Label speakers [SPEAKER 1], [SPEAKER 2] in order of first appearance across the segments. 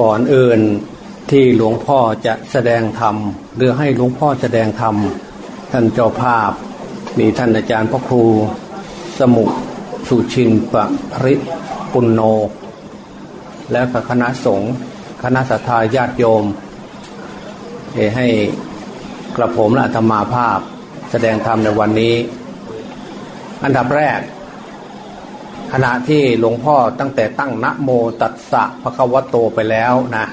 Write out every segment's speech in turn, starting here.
[SPEAKER 1] ก่อนอื่นที่หลวงพ่อจะแสดงธรรมหรือให้หลวงพ่อแสดงธรรมท่านเจ้าภาพ มีท่านอาจารย์พระครู สมุสุชินปริปุณโน และคณะสงฆ์คณะสัตยาญาติโยมให้กระผมและธรรมาภาพแสดงธรรมในวันนี้ อันดับแรก ขณะที่หลวงพ่อตั้งแต่ตั้งนะโมตัสสะภะคะวะโตไปแล้วนะ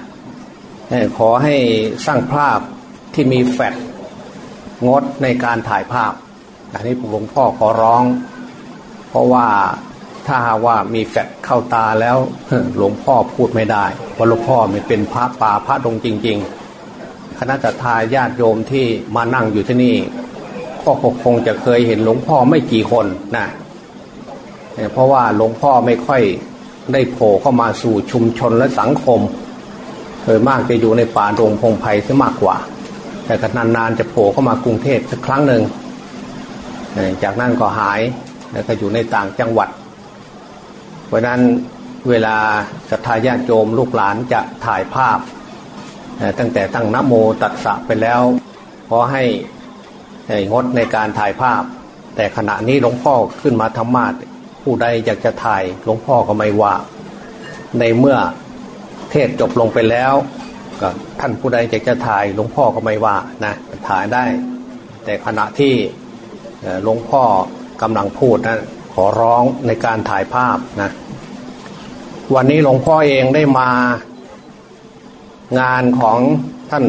[SPEAKER 1] ขอให้สร้างภาพที่มีแฟดงดในการถ่ายภาพอันนี้หลวงพ่อขอร้อง เพราะว่าถ้าว่ามีแฟดเข้าตาแล้วหลวงพ่อพูดไม่ได้เพราะหลวงพ่อไม่เป็นพระป่าพระดงจริง ๆ คณะทาญาติโยมที่มานั่งอยู่ที่นี่ก็คงจะเคยเห็นหลวงพ่อไม่กี่คนนะ เพราะว่าหลวงพ่อไม่ค่อยได้โผล่เข้ามาสู่ชุมชนและสังคมโดยมากจะอยู่ในป่าโรงพงไพ่ซะมากกว่า แต่ก็นานๆจะโผล่เข้ามากรุงเทพสักครั้งหนึ่งจากนั้นก็หายแล้วก็อยู่ในต่างจังหวัด เพราะนั้นเวลาศรัทธาญาติโยมลูกหลานจะถ่ายภาพ ตั้งแต่ตั้งนโมตัสสะไปแล้วขอให้งดในการถ่ายภาพ แต่ขณะนี้หลวงพ่อขึ้นมาธรรมาส ผู้ใดอยากจะถ่ายหลวงพ่อก็ไม่ว่า ในเมื่อเทศจบลงไปแล้วก็ท่านผู้ใดอยากจะถ่ายหลวงพ่อก็ไม่ว่านะถ่ายได้ แต่ขณะที่หลวงพ่อกำลังพูดนะขอร้องในการถ่ายภาพนะวันนี้หลวงพ่อเองได้มางานของท่าน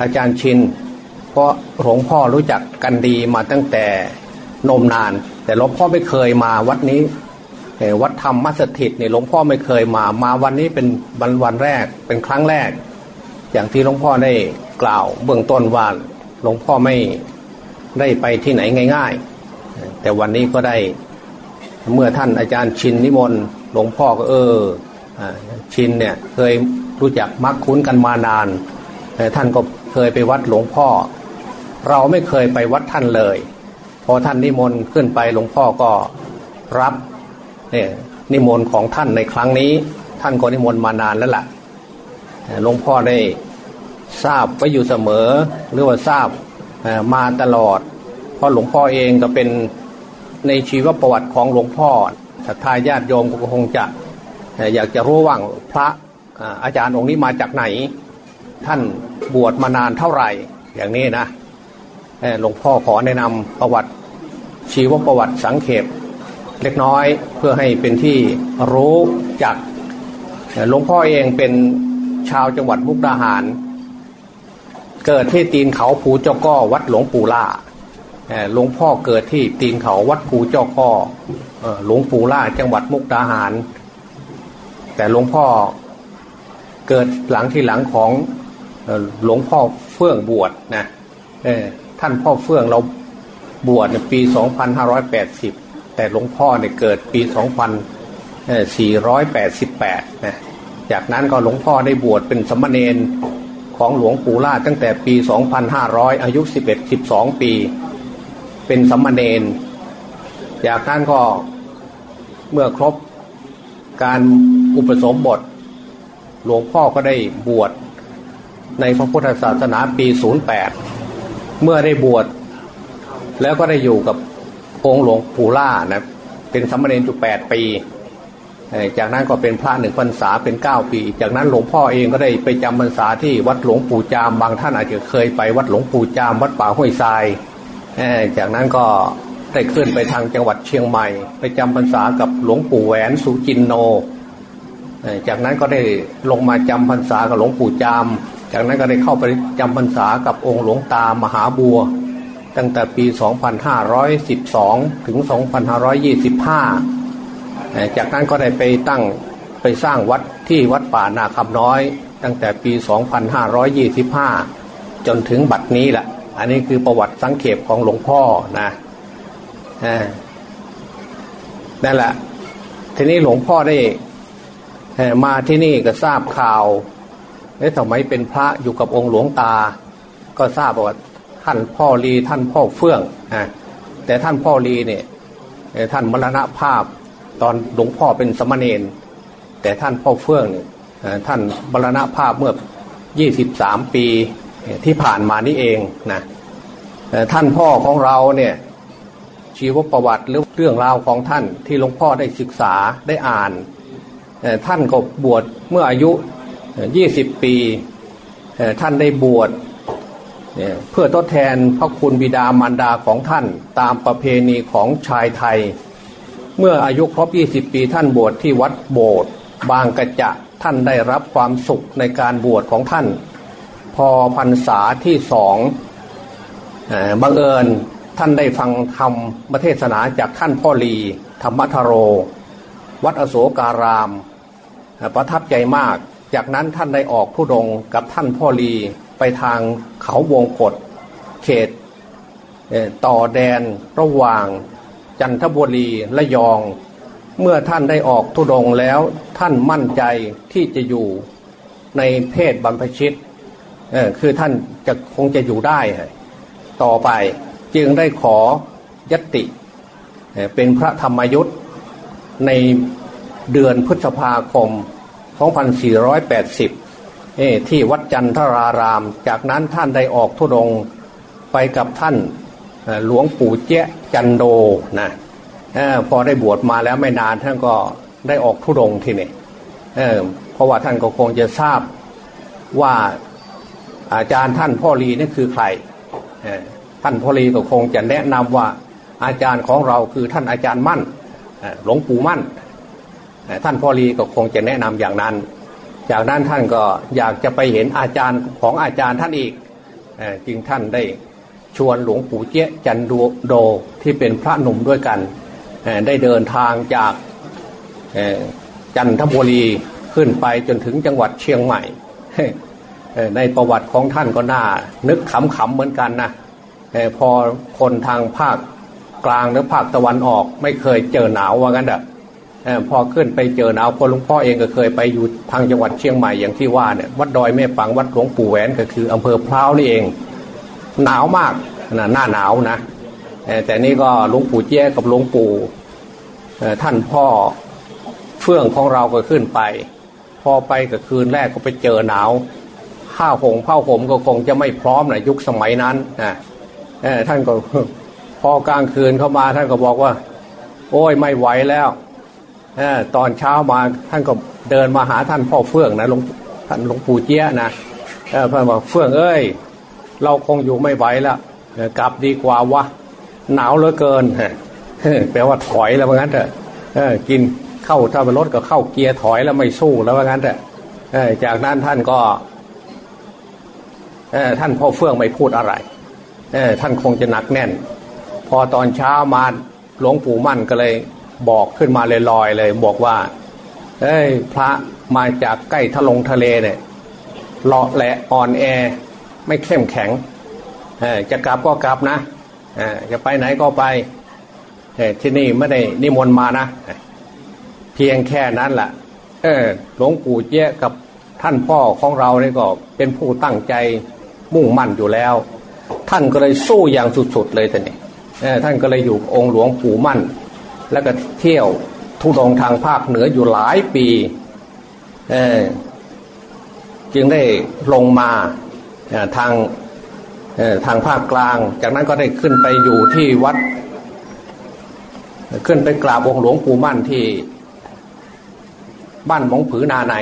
[SPEAKER 1] อาจารย์ชิน เพราะหลวงพ่อรู้จักกันดีมาตั้งแต่นมนาน แต่หลวงพ่อไม่เคยมาวัดนี้วัดธรรมมัสถิตเนี่ยหลวงพ่อไม่เคยมา มาวันนี้เป็นวันวันแรกเป็นครั้งแรก อย่างที่หลวงพ่อได้กล่าวเบื้องต้นว่าหลวงพ่อไม่ได้ไปที่ไหนง่าย ๆ แต่วันนี้ก็ได้เมื่อท่านอาจารย์ชินนิมนต์หลวงพ่อก็เออชินเนี่ยเคยรู้จักมักคุ้นกันมานาน แต่ท่านก็เคยไปวัดหลวงพ่อ เราไม่เคยไปวัดท่านเลย พอท่านนิมนต์ขึ้นไปหลวงพ่อก็รับเนี่ยนิมนต์ของท่านในครั้งนี้ ท่านก็นิมนต์มานานแล้วล่ะหลวงพ่อได้ทราบไว้อยู่เสมอ หรือว่าทราบมาตลอด เพราะหลวงพ่อเองก็เป็นในชีวประวัติของหลวงพ่อศรัทธาญาติโยมก็คงจะอยากจะรู้ว่างพระอาจารย์องค์นี้มาจากไหน ท่านบวชมานานเท่าไหร่อย่างนี้นะ หลวงพ่อขอแนะนำประวัติชีวประวัติสังเขปเล็กน้อยเพื่อให้เป็นที่รู้จักหลวงพ่อเองเป็นชาวจังหวัดมุกดาหาร เกิดที่ตีนเขาภูเจ้าก้อวัดหลวงปู่ล่าหลวงพ่อเกิดที่ตีนเขาวัดภูเจ้าก้อหลวงปู่ล่าจังหวัดมุกดาหาร แต่หลวงพ่อเกิดหลังที่หลังของหลวงพ่อเฟื่องบวชนะ ท่านพ่อเฟื่องเราบวชในปี 2580 แต่หลวงพ่อเนี่ยเกิดปี 2488 นะ จากนั้นก็หลวงพ่อได้บวชเป็นสมณเณรของหลวงปู่ล่าตั้งแต่ปี 2500 อายุ 11-12 ปี เป็นสมณเณร จากนั้นก็เมื่อครบการอุปสมบท หลวงพ่อก็ได้บวชในพระพุทธศาสนาปี 08 เมื่อได้บวชแล้วก็ได้อยู่กับองค์หลวงปู่ล่านะเป็นสมณเณรอยู่แปดปี จากนั้นก็เป็นพระหนึ่งพรรษาเป็นเก้าปี จากนั้นหลวงพ่อเองก็ได้ไปจำพรรษาที่วัดหลวงปู่จามบางท่านอาจจะเคยไปวัดหลวงปู่จามวัดป่าห้วยทรายจากนั้นก็ได้ขึ้นไปทางจังหวัดเชียงใหม่ ไปจำพรรษากับหลวงปู่แหวนสุจินโน จากนั้นก็ได้ลงมาจำพรรษากับหลวงปู่จาม จากนั้นก็ได้เข้าไปจำพรรษากับองค์หลวงตามหาบัว ตั้งแต่ปี 2512 ถึง 2525 จากนั้นก็ได้ไปตั้งไปสร้างวัดที่วัดป่านาคำน้อย ตั้งแต่ปี 2525 จนถึงบัดนี้แหละ อันนี้คือประวัติสังเขปของหลวงพ่อนะนั่นแหละ ทีนี้หลวงพ่อได้มาที่นี่ก็ทราบข่าว เอ๊ะทำไมเป็นพระอยู่กับองค์หลวงตา ก็ทราบว่าท่านพ่อรีท่านพ่อเฟื่องนะแต่ท่านพ่อรีเนี่ยท่านมรณภาพตอนหลวงพ่อเป็นสมณเณรแต่ท่านพ่อเฟื่องเนี่ยท่านบรณภาพเมื่อ 23 ปีที่ผ่านมานี่เองนะท่านพ่อของเราเนี่ยชีวประวัติหรือเรื่องราวของท่านที่หลวงพ่อได้ศึกษาได้อ่าน ท่านก็บวชเมื่ออายุ 20ปีท่านได้บวชเพื่อทดแทนพระคุณบิดามารดาของท่านตามประเพณีของชายไทย เมื่ออายุครบ 20 ปีท่านบวชที่วัดโบสถ์บางกระจะท่านได้รับความสุขในการบวชของท่าน พอพรรษาที่สองบังเอิญท่านได้ฟังธรรมประเทศนาจากท่านพ่อลีธรรมทโร วัดอโศการาม ประทับใจมาก จากนั้นท่านได้ออกผู้ดงกับท่านพ่อลีไปทางเขาวงกฏเขตต่อแดนระหว่างจันทบุรีและยอง เมื่อท่านได้ออกทุดงแล้วท่านมั่นใจที่จะอยู่ในเพศบรรพชิตคือท่านจะคงจะอยู่ได้ ต่อไปจึงได้ขอยติ เป็นพระธรรมยุทธ์ในเดือนพฤษภาคม 2480ที่วัดจันทราราม จากนั้นท่านได้ออกทุดงไปกับท่านหลวงปู่เจ๊จันโดนะพอได้บวชมาแล้วไม่นานท่านก็ได้ออกทุดงทีนี่เเพราะว่าท่านก็คงจะทราบว่าอาจารย์ท่านพ่อรีนี่คือใครท่านพ่อรีก็คงจะแนะนำว่าอาจารย์ของเราคือท่านอาจารย์มั่นหลวงปู่มั่น ท่านพ่อรีก็คงจะแนะนำอย่างนั้น จากนั้นท่านก็อยากจะไปเห็นอาจารย์ของอาจารย์ท่านอีกจึงท่านได้ชวนหลวงปู่เจ๊จันดโดที่เป็นพระหนุ่มด้วยกัน ได้เดินทางจากจันทบุรีขึ้นไปจนถึงจังหวัดเชียงใหม่ ในประวัติของท่านก็น่า นึกขำๆเหมือนกันนะพอคนทางภาคกลางหรือภาคตะวันออกไม่เคยเจอหนาวว่างั้นอะ พอขึ้นไปเจอหนาวพอหลวงพ่อเองก็เคยไปอยู่ทางจังหวัดเชียงใหม่อย่างที่ว่าเนี่ยวัดดอยแม่ปังวัดหลวงปู่แหวนก็คืออำเภอพร้าวนี่เอง หนาวมากนะหน้าหนาวนะแต่นี่ก็หลวงปู่เจ้กับหลวงปู่ท่านพ่อเฟื่องของเราก็ขึ้นไป พอไปกับคืนแรกก็ไปเจอหนาวผ้าห่มผ้าห่มก็คงจะไม่พร้อมนะยุคสมัยนั้นนะท่านก็พอกลางคืนเข้ามาท่านก็บอกว่า โอ้ยไม่ไหวแล้ว ตอนเช้ามาท่านก็เดินมาหาท่านพ่อเฟื่องนะหลวงท่านหลวงปู่เจี๊ยนะท่านบอกเฟื่องเอ้ย เราคงอยู่ไม่ไหวแล้วกลับดีกว่าวะหนาวเหลือเกินแปลว่าถอยแล้วว่างั้นเถอะกินเข้าถ้าเป็นรถก็เข้าเกียร์ถอยแล้วไม่สู้แล้วว่างั้นเถอะจากนั้นท่านก็ท่านพ่อเฟื่องไม่พูดอะไรท่านคงจะหนักแน่น พอตอนเช้ามาหลวงปู่มั่นก็เลย บอกขึ้นมาลอยๆเลย บอกว่า เอ้ย พระมาจากใกล้ทะลงทะเลเนี่ยหล่อแหละอ่อนแอ ไม่เข้มแข็งจะกลับก็กลับนะจะไปไหนก็ไปที่นี่ไม่ได้นิมนต์มานะ เพียงแค่นั้นแหละหลวงปู่เจ๊กับท่านพ่อของเราเนี่ยก็เป็นผู้ตั้งใจมุ่งมั่นอยู่แล้ว ท่านก็เลยสู้อย่างสุดๆเลยท่านนี่ท่านก็เลยอยู่องค์หลวงปู่มั่น แล้วก็เที่ยวทุดงทางภาคเหนืออยู่หลายปีจึงได้ลงมาทางทางภาคกลาง จากนั้นก็ได้ขึ้นไปอยู่ที่วัด ขึ้นไปกราบองค์หลวงปู่มั่นที่บ้านมงผือนาใน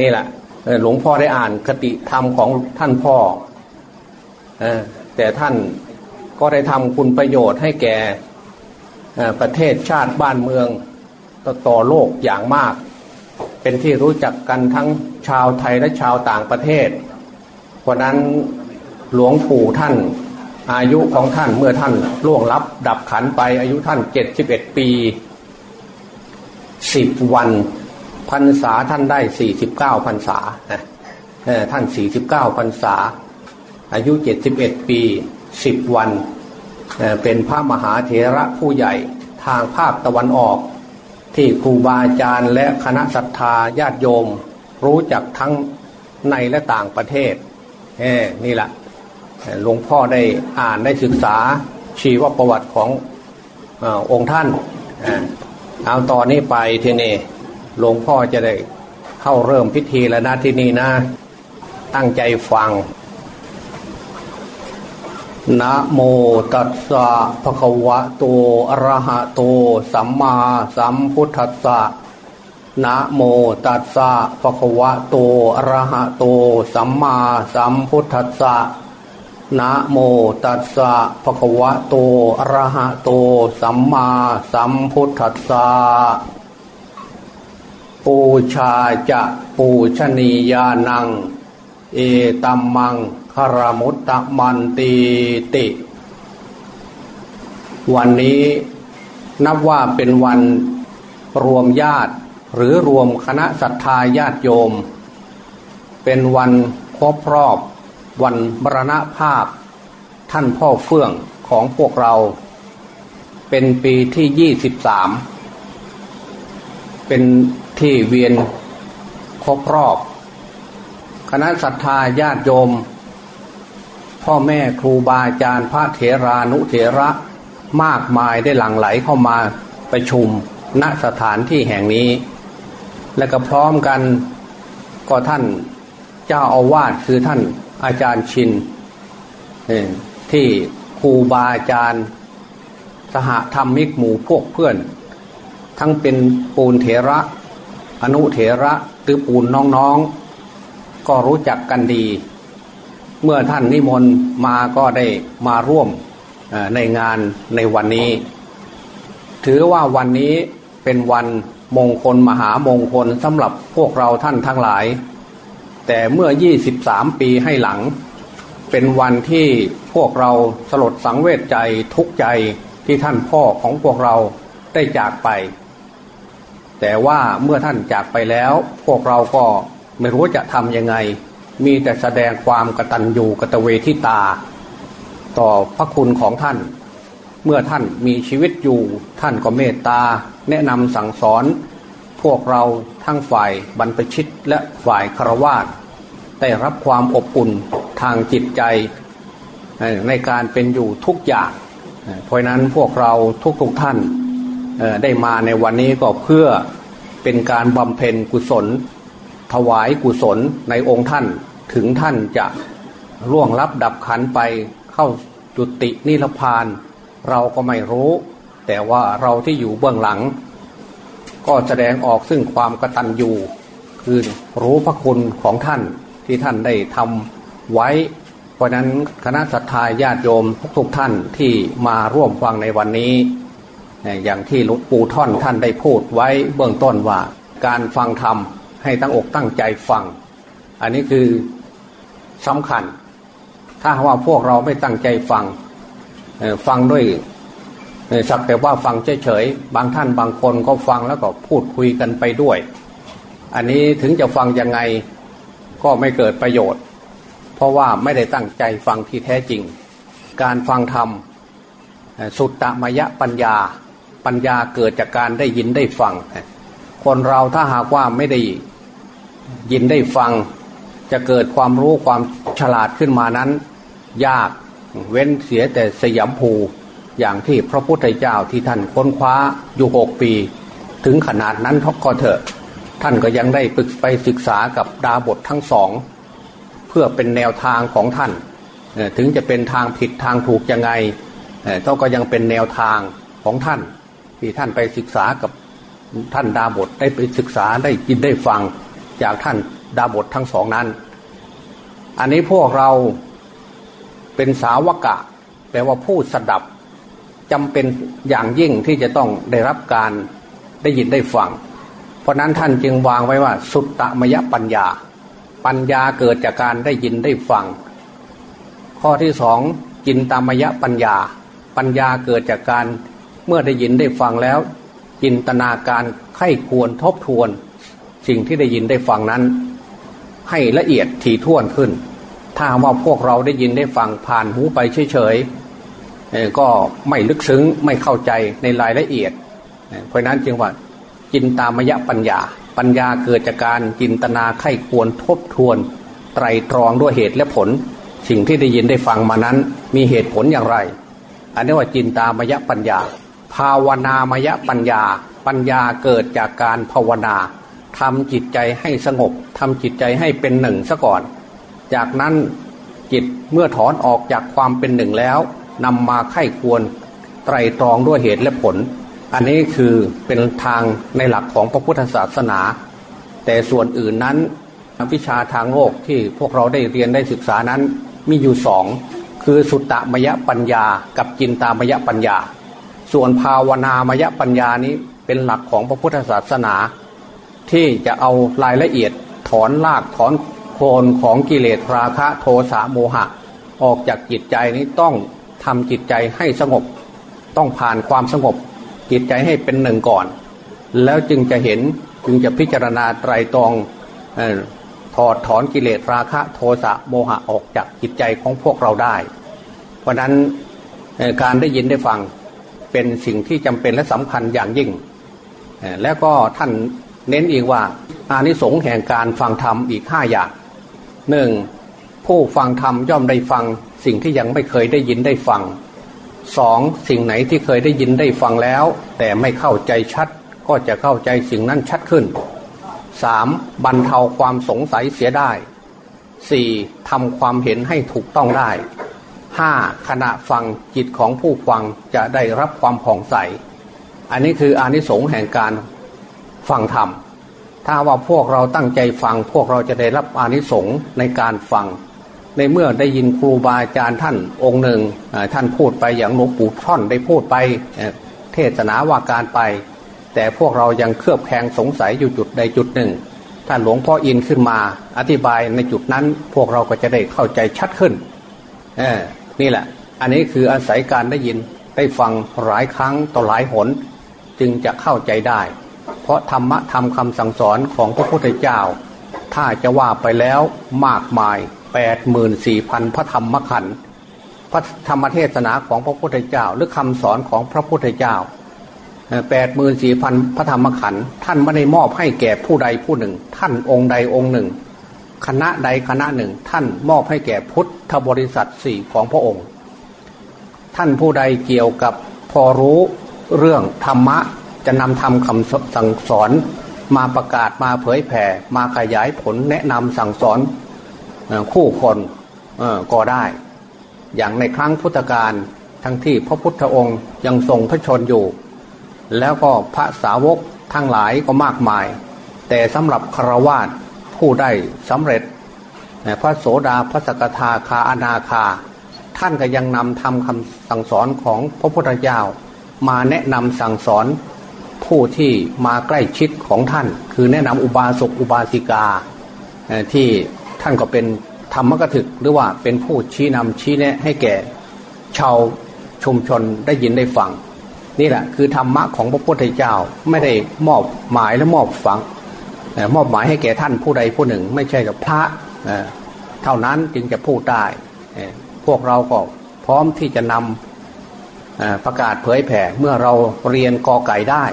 [SPEAKER 1] นี่แหละหลวงพ่อได้อ่านคติธรรมของท่านพ่อแต่ท่าน ก็ได้ทำคุณประโยชน์ให้แก่ประเทศชาติบ้านเมืองต่อโลกอย่างมาก เป็นที่รู้จักกันทั้งชาวไทยและชาวต่างประเทศเพราะนั้นหลวงปู่ท่าน อายุของท่านเมื่อท่านล่วงลับดับขันไปอายุท่านเจ็ดสิบเอ็ดปีสิบวันพรรษาท่านได้สี่สิบเก้าพรรษาท่านสี่สิบเก้าพรรษา อายุเจ็ดสิบเอ็ดปี สิบวัน เป็นพระมหาเถระผู้ใหญ่ทางภาคตะวันออก ที่ครูบาอาจารย์และคณะศรัทธาญาติโยม รู้จักทั้งในและต่างประเทศนี่แหละหลวงพ่อได้อ่านได้ศึกษาชีวประวัติของอองค์ท่านเอาตอนนี้ไปทีนี้หลวงพ่อจะได้เข้าเริ่มพิธีแล้วนะที่นี่นะ ตั้งใจฟัง นะโมตัสสะภะคะวะโตอะระหะโต สัมมาสัมพุทธัสสะนะโมตัสสะภะคะวะโตอะระหะโต สัมมาสัมพุทธัสสะนะโมตัสสะภะคะวะโตอะระหะโต สัมมาสัมพุทธัสสะปูชาจะปูชนียานัง เอตัมมัง คารมุตตะมันตีติ วันนี้นับว่าเป็นวันรวมญาติ หรือรวมคณะศรัทธาญาติโยม เป็นวันครบรอบ วันมรณภาพ ท่านพ่อเฟื่องของพวกเรา เป็นปีที่ยี่สิบสามเป็นที่เวียนครบรอบ คณะศรัทธาญาติโยม พ่อแม่ครูบาอาจารย์พระเถรานุเถระมากมายได้หลั่งไหลเข้ามาประชุมณสถานที่แห่งนี้ และก็พร้อมกันก็ท่านเจ้าอาวาสคือท่านอาจารย์ชินที่ครูบาอาจารย์ สหธรรมิกหมู่พวกเพื่อน ทั้งเป็นปูนเถระ อนุเถระหรือปูนน้องๆ ก็รู้จักกันดี เมื่อท่านนิมนต์มาก็ได้มาร่วมในงานในวันนี้ ถือว่าวันนี้เป็นวันมงคลมหามงคลสำหรับพวกเราท่านทั้งหลาย แต่เมื่อ 23 ปีให้หลัง เป็นวันที่พวกเราสลดสังเวชใจทุกใจที่ท่านพ่อของพวกเราได้จากไป แต่ว่าเมื่อท่านจากไปแล้ว พวกเราก็ไม่รู้จะทำยังไง มีแต่แสดงความกตัญญูกตเวทิตา ต่อพระคุณของท่าน เมื่อท่านมีชีวิตอยู่ท่านก็เมตตา แนะนำสั่งสอน พวกเราทั้งฝ่ายบรรพชิตและฝ่ายคารวาสได้รับความอบอุ่นทางจิตใจ ในการเป็นอยู่ทุกอย่าง เพราะนั้นพวกเราทุกๆทท่านได้มาในวันนี้ก็เพื่อเป็นการบำเพ็ญกุศล ถวายกุศลในองค์ท่านถึงท่านจะล่วงลับดับขันไปเข้าจุตินิพพาน เราก็ไม่รู้ แต่ว่าเราที่อยู่เบื้องหลัง ก็แสดงออกซึ่งความกตัญญูคือรู้พระคุณของท่านที่ท่านได้ทำไว้ เพราะนั้นคณะสัตยาญาติโยมทุกท่านที่มาร่วมฟังในวันนี้ อย่างที่หลวงปู่ท่อนท่านได้พูดไว้เบื้องต้นว่าการฟังธรรม ให้ตั้งอกตั้งใจฟัง อันนี้คือสำคัญ ถ้าว่าพวกเราไม่ตั้งใจฟังฟังด้วยสักแต่ว่าฟังเฉยๆบางท่านบางคนก็ฟังแล้วก็พูดคุยกันไปด้วย อันนี้ถึงจะฟังยังไงก็ไม่เกิดประโยชน์ เพราะว่าไม่ได้ตั้งใจฟังที่แท้จริง การฟังธรรมสุตตมยปัญญาปัญญาเกิดจากการได้ยินได้ฟัง คนเราถ้าหากว่าไม่ได้ ยินได้ฟัง จะเกิดความรู้ความฉลาดขึ้นมานั้น ยากเว้นเสียแต่สยามภูอย่างที่พระพุทธเจ้าที่ท่านค้นคว้าอยู่หกปี ถึงขนาดนั้นก็เถอะ ท่านก็ยังได้ปึกไปศึกษากับดาบททั้งสอง เพื่อเป็นแนวทางของท่านถึงจะเป็นทางผิดทางถูกยังไงก็ก็ยังเป็นแนวทางของท่าน ที่ท่านไปศึกษากับท่านดาบทได้ไปศึกษาได้ยินได้ฟัง จากท่านดาบททั้งสองนั้น อันนี้พวกเราเป็นสาวกะ แปลว่าผู้สดับจำเป็นอย่างยิ่งที่จะต้องได้รับการได้ยินได้ฟัง เพราะนั้นท่านจึงวางไว้ว่า สุตตมยปัญญา ปัญญาเกิดจากการได้ยินได้ฟัง ข้อที่สองจินตามยปัญญา ปัญญาเกิดจากการเมื่อได้ยินได้ฟังแล้ว จินตนาการไข้ควรทบทวน สิ่งที่ได้ยินได้ฟังนั้น ให้ละเอียดถี่ถ้วนขึ้น ถ้าว่าพวกเราได้ยินได้ฟังผ่านหูไปเฉยๆก็ไม่ลึกซึ้งไม่เข้าใจในรายละเอียด เพราะนั้นจึงว่าจินตามยะปัญญา ปัญญาเกิดจากการจินตนาไข้ควรทบทวน ไตรตรองด้วยเหตุและผล สิ่งที่ได้ยินได้ฟังมานั้น มีเหตุผลอย่างไร อันนี้ว่าจินตามยะปัญญา ภาวนามยะปัญญา ปัญญาเกิดจากการภาวนา ทำจิตใจให้สงบทำจิตใจให้เป็นหนึ่งซะก่อน จากนั้นจิตเมื่อถอนออกจากความเป็นหนึ่งแล้วนำมาไข้ควรไตรตรองด้วยเหตุและผล อันนี้คือเป็นทางในหลักของพระพุทธศาสนา แต่ส่วนอื่นนั้นวิชาทางโลกที่พวกเราได้เรียนได้ศึกษานั้นมีอยู่สองคือสุตตมยปัญญา กับจินตามยปัญญา ส่วนภาวนามยปัญญานี้เป็นหลักของพระพุทธศาสนา ที่จะเอารายละเอียดถอนลากถอนโคนของกิเลสราคะโทสะโมหะ ออกจากจิตใจนี้ต้องทำจิตใจให้สงบ ต้องผ่านความสงบ จิตใจให้เป็นหนึ่งก่อน แล้วจึงจะเห็นจึงจะพิจารณาไตรตรองถอดถอนกิเลสราคะโทสะโมหะออกจากจิตใจของพวกเราได้ เพราะนั้นการได้ยินได้ฟังเป็นสิ่งที่จำเป็นและสำคัญอย่างยิ่ง แล้วก็ท่าน เน้นอีกว่าอานิสงส์แห่งการฟังธรรมอีกห้าอย่างหนึ่งผู้ฟังธรรมย่อมได้ฟัง สิ่งที่ยังไม่เคยได้ยินได้ฟังสองสิ่งไหนที่เคยได้ยินได้ฟังแล้ว แต่ไม่เข้าใจชัด ก็จะเข้าใจสิ่งนั้นชัดขึ้นสามบรรเทาความสงสัยเสียได้สี่ทำความเห็นให้ถูกต้องได้ห้าขณะฟังจิตของผู้ฟังจะได้รับความผ่องใส อันนี้คืออานิสงส์แห่งการ ฟังธรรม ถ้าว่าพวกเราตั้งใจฟังพวกเราจะได้รับอานิสงส์ในการฟัง ในเมื่อได้ยินครูบาอาจารย์ท่านองค์หนึ่งท่านพูดไปอย่างหลวงปู่ท่อนได้พูดไปเทศนาว่าการไป แต่พวกเรายังเครือบแคลงสงสัยอยู่จุดใดจุดหนึ่งถ้านหลวงพ่ออินขึ้นมา อธิบายในจุดนั้น พวกเราก็จะได้เข้าใจชัดขึ้นนี่แหละ อันนี้คืออาศัยการได้ยินได้ฟังหลายครั้งต่อหลายหน จึงจะเข้าใจได้ เพราะธรรมะธรรมคำสั่งสอนของพระพุทธเจ้า ถ้าจะว่าไปแล้วมากมาย 8 4 0 0 0 พระธรรมขันธ์พระธรรมเทศนาของพระพุทธเจ้า หรือคำสอนของพระพุทธเจ้าแปดหมื่นสี่พันพระธรรมขันธ์ท่านไม่ได้มอบให้แก่ผู้ใดผู้หนึ่ง ท่านองค์ใดองค์หนึ่ง คณะใดคณะหนึ่ง ท่านมอบให้แก่พุทธบริษัทสี่ของพระองค์ ท่านผู้ใดเกี่ยวกับพอรู้เรื่องธรรมะ จะนำทำคำสั่งสอนมาประกาศมาเผยแผ่ มาขยายผลแนะนำสั่งสอนคู่คนก็ได้ อย่างในครั้งพุทธกาลทั้งที่พระพุทธองค์ยังทรงพระชนอยู่ แล้วก็พระสาวกทั้งหลายก็มากมาย แต่สำหรับคารวาสผู้ได้สำเร็จพระโสดาพระสกทาคาอนาคา ท่านก็ยังนำทำคำสั่งสอนของพระพุทธเจ้ามาแนะนำสั่งสอน ผู้ที่มาใกล้ชิดของท่าน คือแนะนำอุบาสกอุบาสิกาที่ท่านก็เป็นธรรมกถึก หรือว่าเป็นผู้ชี้นำชี้แนะให้แก่ชาวชุมชนได้ยินได้ฟัง นี่แหละคือธรรมะของพระพุทธเจ้าไม่ได้มอบหมายและมอบฝังมอบหมายให้แก่ท่านผู้ใดผู้หนึ่ง ไม่ใช่กับพระเท่านั้นจึงจะพูดได้พวกเราก็พร้อมที่จะนำประกาศเผยแผ่เมื่อเราเรียนกอไก่ได้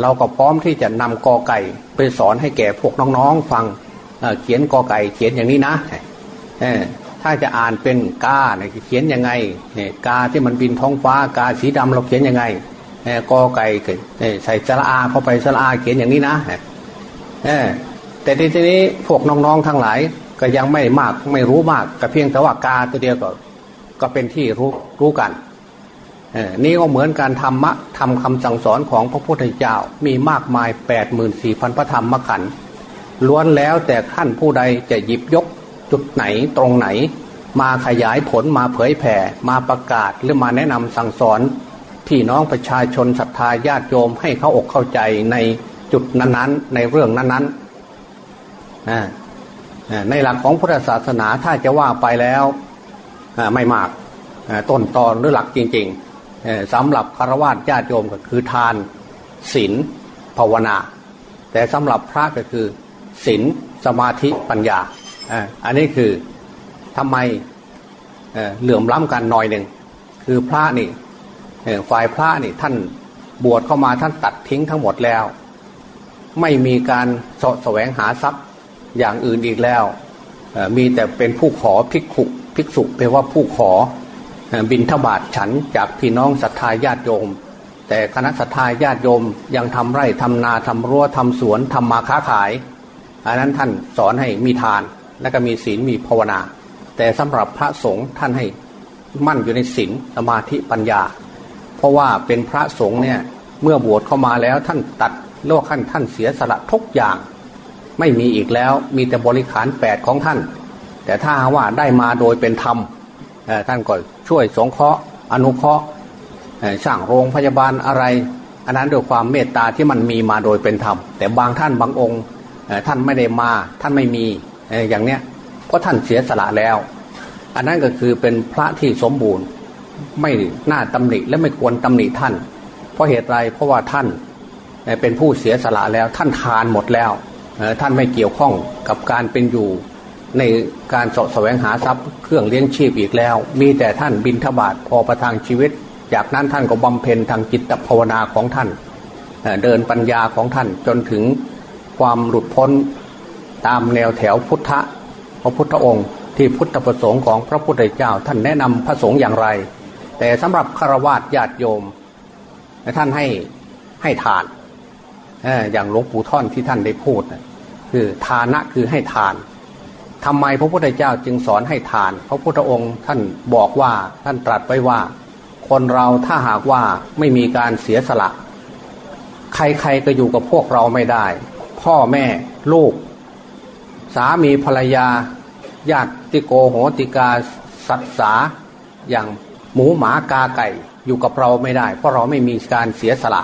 [SPEAKER 1] เราก็พร้อมที่จะนำกอไก่ไปสอนให้แก่พวกน้องๆฟังเขียนกอไก่เขียนอย่างนี้นะถ้าจะอ่านเป็นกาเนี่ยเขียนยังไงเนี่ยกาที่มันบินท้องฟ้ากาสีดำเราเขียนยังไงกอไก่ใส่สระอาเข้าไปสระอาเขียนอย่างนี้นะแต่ทีนี้พวกน้องๆทั้งหลายก็ยังไม่มากไม่รู้มากก็เพียงแต่ว่ากาตัวเดียวก็ก็เป็นที่รู้รู้กัน นี่ก็เหมือนการธรรมะทำคำสั่งสอนของพระพุทธเจ้ามีมากมาย 8 4 0 0 0 พระธรรมขันธ์ล้วนแล้วแต่ขั้นผู้ใดจะหยิบยกจุดไหนตรงไหน มาขยายผลมาเผยแผ่ มาประกาศหรือมาแนะนำสั่งสอนพี่น้องประชาชนศรัทธาญาติโยมให้เขาอกเข้าใจในจุดนั้นๆ ในเรื่องนั้นๆในหลักของพุทธศาสนาถ้าจะว่าไปแล้วไม่มากต้นตอนหรือหลักจริง ๆ สำหรับคารวะญาติโยมก็คือทานศีลภาวนา แต่สำหรับพระก็คือศีลสมาธิปัญญาอันนี้คือทำไมเหลื่อมล้ำกันหน่อยหนึ่งคือพระนี่ฝ่ายพระนี่ท่านบวชเข้ามาท่านตัดทิ้งทั้งหมดแล้ว ไม่มีการสะแสวงหาทรัพย์อย่างอื่นอีกแล้ว มีแต่เป็นผู้ขอภิกขุภิกษุแปลว่าผู้ขอ บินทบาทฉันจากพี่น้องศรัทธาญาติโยม แต่คณะสัตยาญาติโยมยังทำไร่ทำนาทำรั้วทำสวนทำมาค้าขาย อันนั้นท่านสอนให้มีทานและก็มีศีลมีภาวนา แต่สำหรับพระสงฆ์ท่านให้มั่นอยู่ในศีลสมาธิปัญญา เพราะว่าเป็นพระสงฆ์เนี่ยเมื่อบวชเข้ามาแล้วท่านตัดโลกขั้นท่านเสียสละทุกอย่าง ไม่มีอีกแล้วมีแต่บริขารแปดของท่าน แต่ถ้าว่าได้มาโดยเป็นธรรม ท่านก็ช่วยสงเคราะห์อนุเคราะห์สร้างโรงพยาบาลอะไร อันนั้นด้วยความเมตตาที่มันมีมาโดยเป็นธรรม แต่บางท่านบางองค์ท่านไม่ได้มาท่านไม่มีอย่างเนี้ยเพราะท่านเสียสละแล้ว อันนั้นก็คือเป็นพระที่สมบูรณ์ไม่น่าตำหนิและไม่ควรตำหนิท่าน เพราะเหตุไรเพราะว่าท่านเป็นผู้เสียสละแล้วท่านทานหมดแล้วท่านไม่เกี่ยวข้องกับการเป็นอยู่ ในการสะแสวงหาทรัพย์เครื่องเลี้ยงชีพอีกแล้ว มีแต่ท่านบินทบาทพอประทังชีวิต จากนั้นท่านก็บำเพ็ญทางจิตภาวนาของท่าน เดินปัญญาของท่านจนถึงความหลุดพ้นตามแนวแถวพุทธะพระพุทธองค์ที่พุทธประสงค์ของพระพุทธเจ้า ท่านแนะนำพระสงฆ์อย่างไร แต่สำหรับฆราวาสญาติโยม ท่านให้ให้ทานอย่างหลวงปู่ท่อนที่ท่านได้พูด คือทานะคือให้ทาน ทำไมพระพุทธเจ้าจึงสอนให้ทาน พระพุทธองค์ท่านบอกว่าท่านตรัสไว้ว่า คนเราถ้าหากว่าไม่มีการเสียสละ ใครๆก็อยู่กับพวกเราไม่ได้ พ่อแม่ลูก สามีภรรยาญาติโกโหติกาสัตสาอย่างหมูหมากาไก่อยู่กับเราไม่ได้ เพราะเราไม่มีการเสียสละ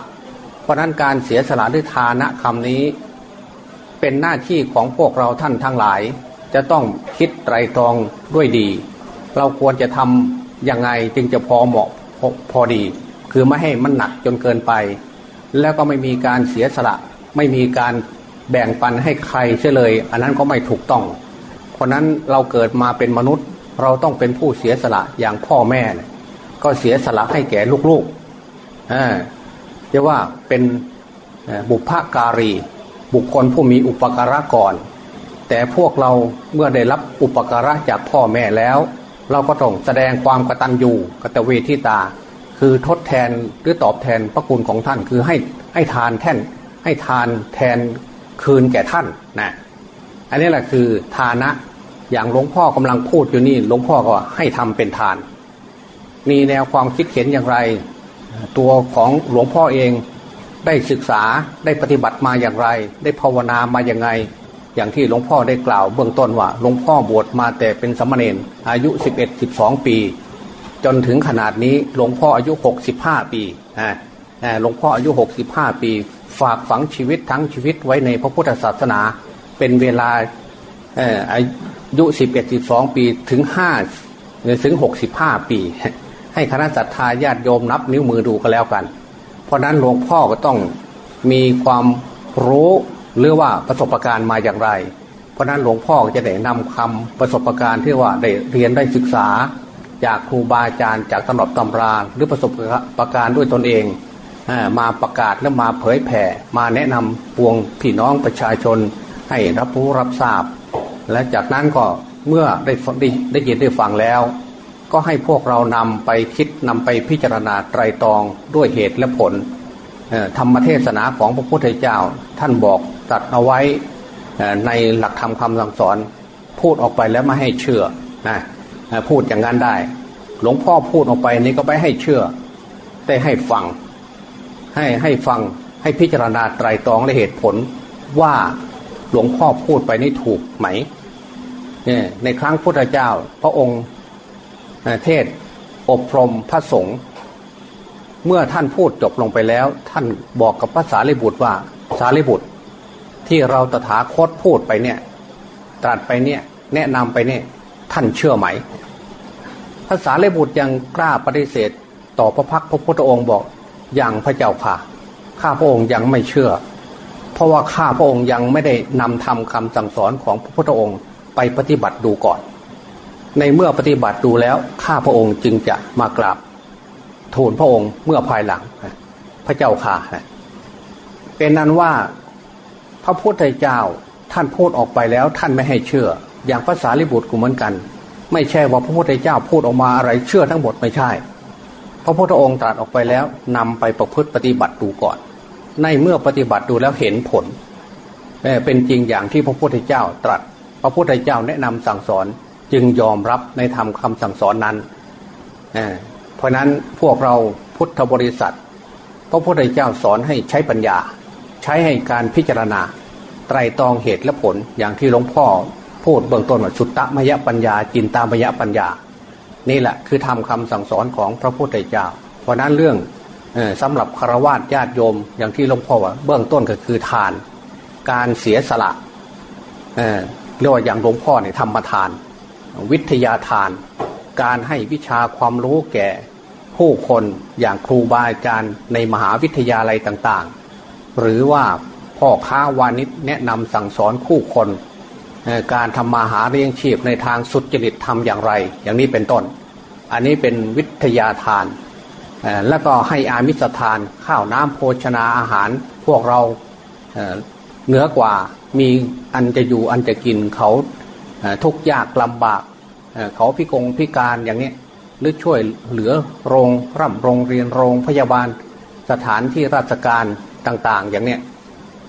[SPEAKER 1] เพราะนั้นการเสียสละด้วยทานะคำนี้ เป็นหน้าที่ของพวกเราท่านทั้งหลาย จะต้องคิดไตรตรองด้วยดี เราควรจะทำยังไงจึงจะพอเหมาะพอพอดี คือไม่ให้มันหนักจนเกินไป แล้วก็ไม่มีการเสียสละ ไม่มีการแบ่งปันให้ใครเฉลย อันนั้นก็ไม่ถูกต้อง เพราะนั้นเราเกิดมาเป็นมนุษย์ เราต้องเป็นผู้เสียสละอย่างพ่อแม่ก็เสียสละให้แก่ลูกๆอ่าเรียกว่าเป็นบุพการี บุคคลผู้มีอุปการะก่อน แต่พวกเราเมื่อได้รับอุปการะจากพ่อแม่แล้ว เราก็ต้องแสดงความกตัญญูกตเวทิตา คือทดแทนหรือตอบแทนพระคุณของท่านคือให้ให้ทานแท่นให้ทานแทนคืนแก่ท่านนะอันนี้แหละคือทานะอย่างหลวงพ่อกำลังพูดอยู่นี่หลวงพ่อก็ให้ทำเป็นทาน มีแนวความคิดเห็นอย่างไร ตัวของหลวงพ่อเองได้ศึกษาได้ปฏิบัติมาอย่างไร ได้ภาวนามาอย่างไง อย่างที่หลวงพ่อได้กล่าวเบื้องต้นว่าหลวงพ่อบวชมาแต่เป็นสมณเณรอายุ 11-12 ปี จนถึงขนาดนี้หลวงพ่ออายุ 65 ปีหลวงพ่ออายุ 65 ปี ฝากฝังชีวิตทั้งชีวิตไว้ในพระพุทธศาสนา เป็นเวลาอายุ 11-12 ปีถึง5ถึง 65 ปี ให้คณะสัตยาญาติโยมนับนิ้วมือดูก็แล้วกัน เพราะนั้นหลวงพ่อก็ต้องมีความรู้ หรือว่าประสบการณ์มาอย่างไร เพราะนั้นหลวงพ่อจะได้นำคำประสบการณ์ที่ว่าได้เรียนได้ศึกษา จากครูบาอาจารย์จากตำรับตำราหรือประสบการณ์ด้วยตนเองมาประกาศและมาเผยแผ่ มาแนะนำปวงพี่น้องประชาชนให้รับรู้รับทราบ และจากนั้นก็เมื่อได้ได้ได้ยินได้ฟังแล้ว ก็ให้พวกเรานำไปคิดนำไปพิจารณาไตรตรองด้วยเหตุและผลธรรมเทศนาของพระพุทธเจ้าท่านบอก ตัดเอาไว้ในหลักธรรมคำสั่งสอนพูดออกไปแล้วไม่ให้เชื่อนะพูดอย่างนั้นได้ หลวงพ่อพูดออกไปนี่ก็ไม่ให้เชื่อ แต่ให้ฟัง ให้ให้ฟังให้พิจารณาไตรตรองและเหตุผลว่าหลวงพ่อพูดไปนี่ถูกไหมเนี่ยในครั้งพุทธเจ้า พระองค์เทศอบรมพระสงฆ์เมื่อท่านพูดจบลงไปแล้ว ท่านบอกกับพระสารีบุตรว่าสารีบุตร ที่เราตถาคตพูดไปเนี่ย ตรัสไปเนี่ย แนะนำไปเนี่ย ท่านเชื่อไหมภาษาเลบุตรยังกล้าปฏิเสธ ต่อพระพักพระพุทธองค์บอกอย่างพระเจ้าค่ะ ข้าพระองค์ยังไม่เชื่อ เพราะว่าข้าพระองค์ยังไม่ได้นำทำคำสั่งสอนของพระพุทธองค์ไปปฏิบัติดูก่อน ในเมื่อปฏิบัติดูแล้วข้าพระองค์จึงจะมากราบทูลพระองค์เมื่อภายหลัง พระเจ้าค่ะเป็นนั้นว่า พระพุทธเจ้าท่านพูดออกไปแล้วท่านไม่ให้เชื่อ อย่างภาษาลิบุตรกูเหมือนกัน ไม่ใช่ว่าพระพุทธเจ้าพูดออกมาอะไรเชื่อทั้งหมดไม่ใช่ พระพุทธองค์ตรัสออกไปแล้วนำไปประพฤติปฏิบัติดูก่อน ในเมื่อปฏิบัติดูแล้วเห็นผลเป็นจริงอย่างที่พระพุทธเจ้าตรัส พระพุทธเจ้าแนะนำสั่งสอนจึงยอมรับในธรรมคาสั่งสอนนั้นเพราะนั้นพวกเราพุทธบริษัท พระพุทธเจ้าสอนให้ใช้ปัญญา ใช้ให้การพิจารณา ไตรตรองเหตุและผลอย่างที่หลวงพ่อพูดเบื้องต้นว่าสุตตมยปัญญาจินตามยปัญญา นี่แหละคือทำคำสั่งสอนของพระพุทธเจ้า เพราะนั้นเรื่องสำหรับคารวะญาติโยมอย่างที่หลวงพ่อว่าเบื้องต้นก็คือทาน การเสียสละเเรียกว่าอย่างหลวงพ่อเนี่ยธรรมทาน วิทยาทาน การให้วิชาความรู้แก่ผู้คนอย่างครูบาอาจารย์ในมหาวิทยาลัยต่างๆ หรือว่าพ่อค้าวานิชแนะนำสั่งสอนคู่คน การทำมาหาเลี้ยงชีพในทางสุจริตทำอย่างไร อย่างนี้เป็นต้น อันนี้เป็นวิทยาทาน แล้วก็ให้อามิสทานข้าวน้ำโภชนาอาหาร พวกเราเหนือกว่ามีอันจะอยู่อันจะกินเขาทุกยากลำบากเขาพิกงพิการอย่างนี้หรือช่วยเหลือโรงร่ำโรงเรียนโรงพยาบาลสถานที่ราชการ ต่างๆ อย่างเนี้ย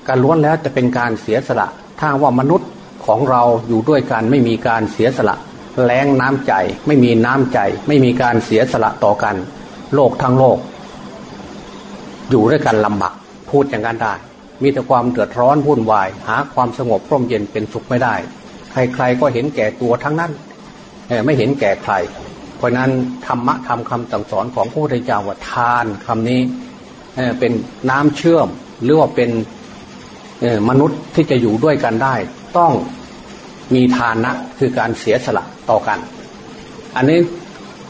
[SPEAKER 1] การล้วนแล้วจะเป็นการเสียสละถ้าว่ามนุษย์ของเราอยู่ด้วยกันไม่มีการเสียสละแรงน้ำใจ ไม่มีน้ำใจ ไม่มีการเสียสละต่อกัน โลกทั้งโลก อยู่ด้วยกันลำบากพูดอย่างนั้นได้ มีแต่ความเดือดร้อนวุ่นวาย หาความสงบร่มเย็นเป็นสุขไม่ได้ ใครๆก็เห็นแก่ตัวทั้งนั้นไม่เห็นแก่ใคร เพราะนั้นธรรมะทำคำสั่งสอนของพระพุทธเจ้าว่าทานคำนี้ เป็นน้ำเชื่อม หรือว่าเป็นมนุษย์ที่จะอยู่ด้วยกันได้ ต้องมีทานะคือการเสียสละต่อกัน อันนี้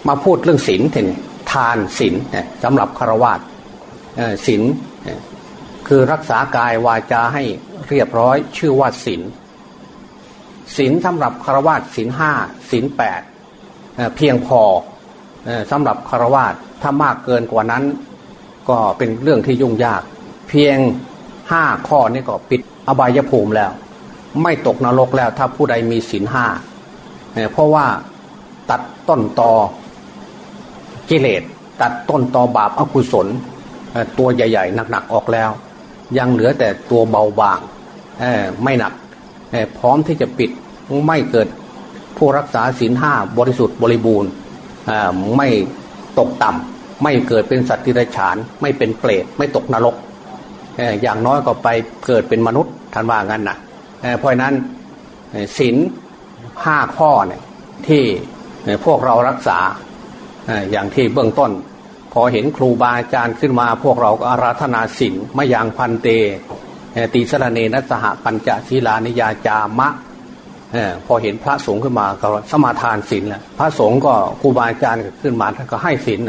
[SPEAKER 1] มาพูดเรื่องศีลเถอะทานศีลสำหรับคารวะศีลคือรักษากายวาจาให้เรียบร้อยชื่อว่าศีลศีลสำหรับคารวะศีลห้าศีลแปดเพียงพอสำหรับคารวะถ้ามากเกินกว่านั้น ก็เป็นเรื่องที่ยุ่งยาก เพียงห้าข้อนี้ก็ปิดอบายภูมิแล้ว ไม่ตกนรกแล้วถ้าผู้ใดมีศีลห้าเพราะว่าตัดต้นตอกิเลสตัดต้นตอบาปอกุศล ตัวใหญ่ๆหนักๆออกแล้ว ยังเหลือแต่ตัวเบาบางไม่หนักพร้อมที่จะปิดไม่เกิดผู้รักษาศีลห้าบริสุทธิ์บริบูรณ์ไม่ตกต่ำ ไม่เกิดเป็นสัตว์ที่ไรฉาน ไม่เป็นเปรตไม่ตกนรกอย่างน้อยก็ไปเกิดเป็นมนุษย์ท่านว่างั้นนะเพราะนั้นศีลห้าข้อเนี่ยที่พวกเรารักษาอย่างที่เบื้องต้น พอเห็นครูบาอาจารย์ขึ้นมาพวกเราก็อาราธนาศีลมยังพันเตตีสระเนนัสหปัญจศีลานิยาจามะพอเห็นพระสงฆ์ขึ้นมาก็สมาทานศีลพระสงฆ์ก็ครูบาอาจารย์ขึ้นมาท่านก็ให้ศีล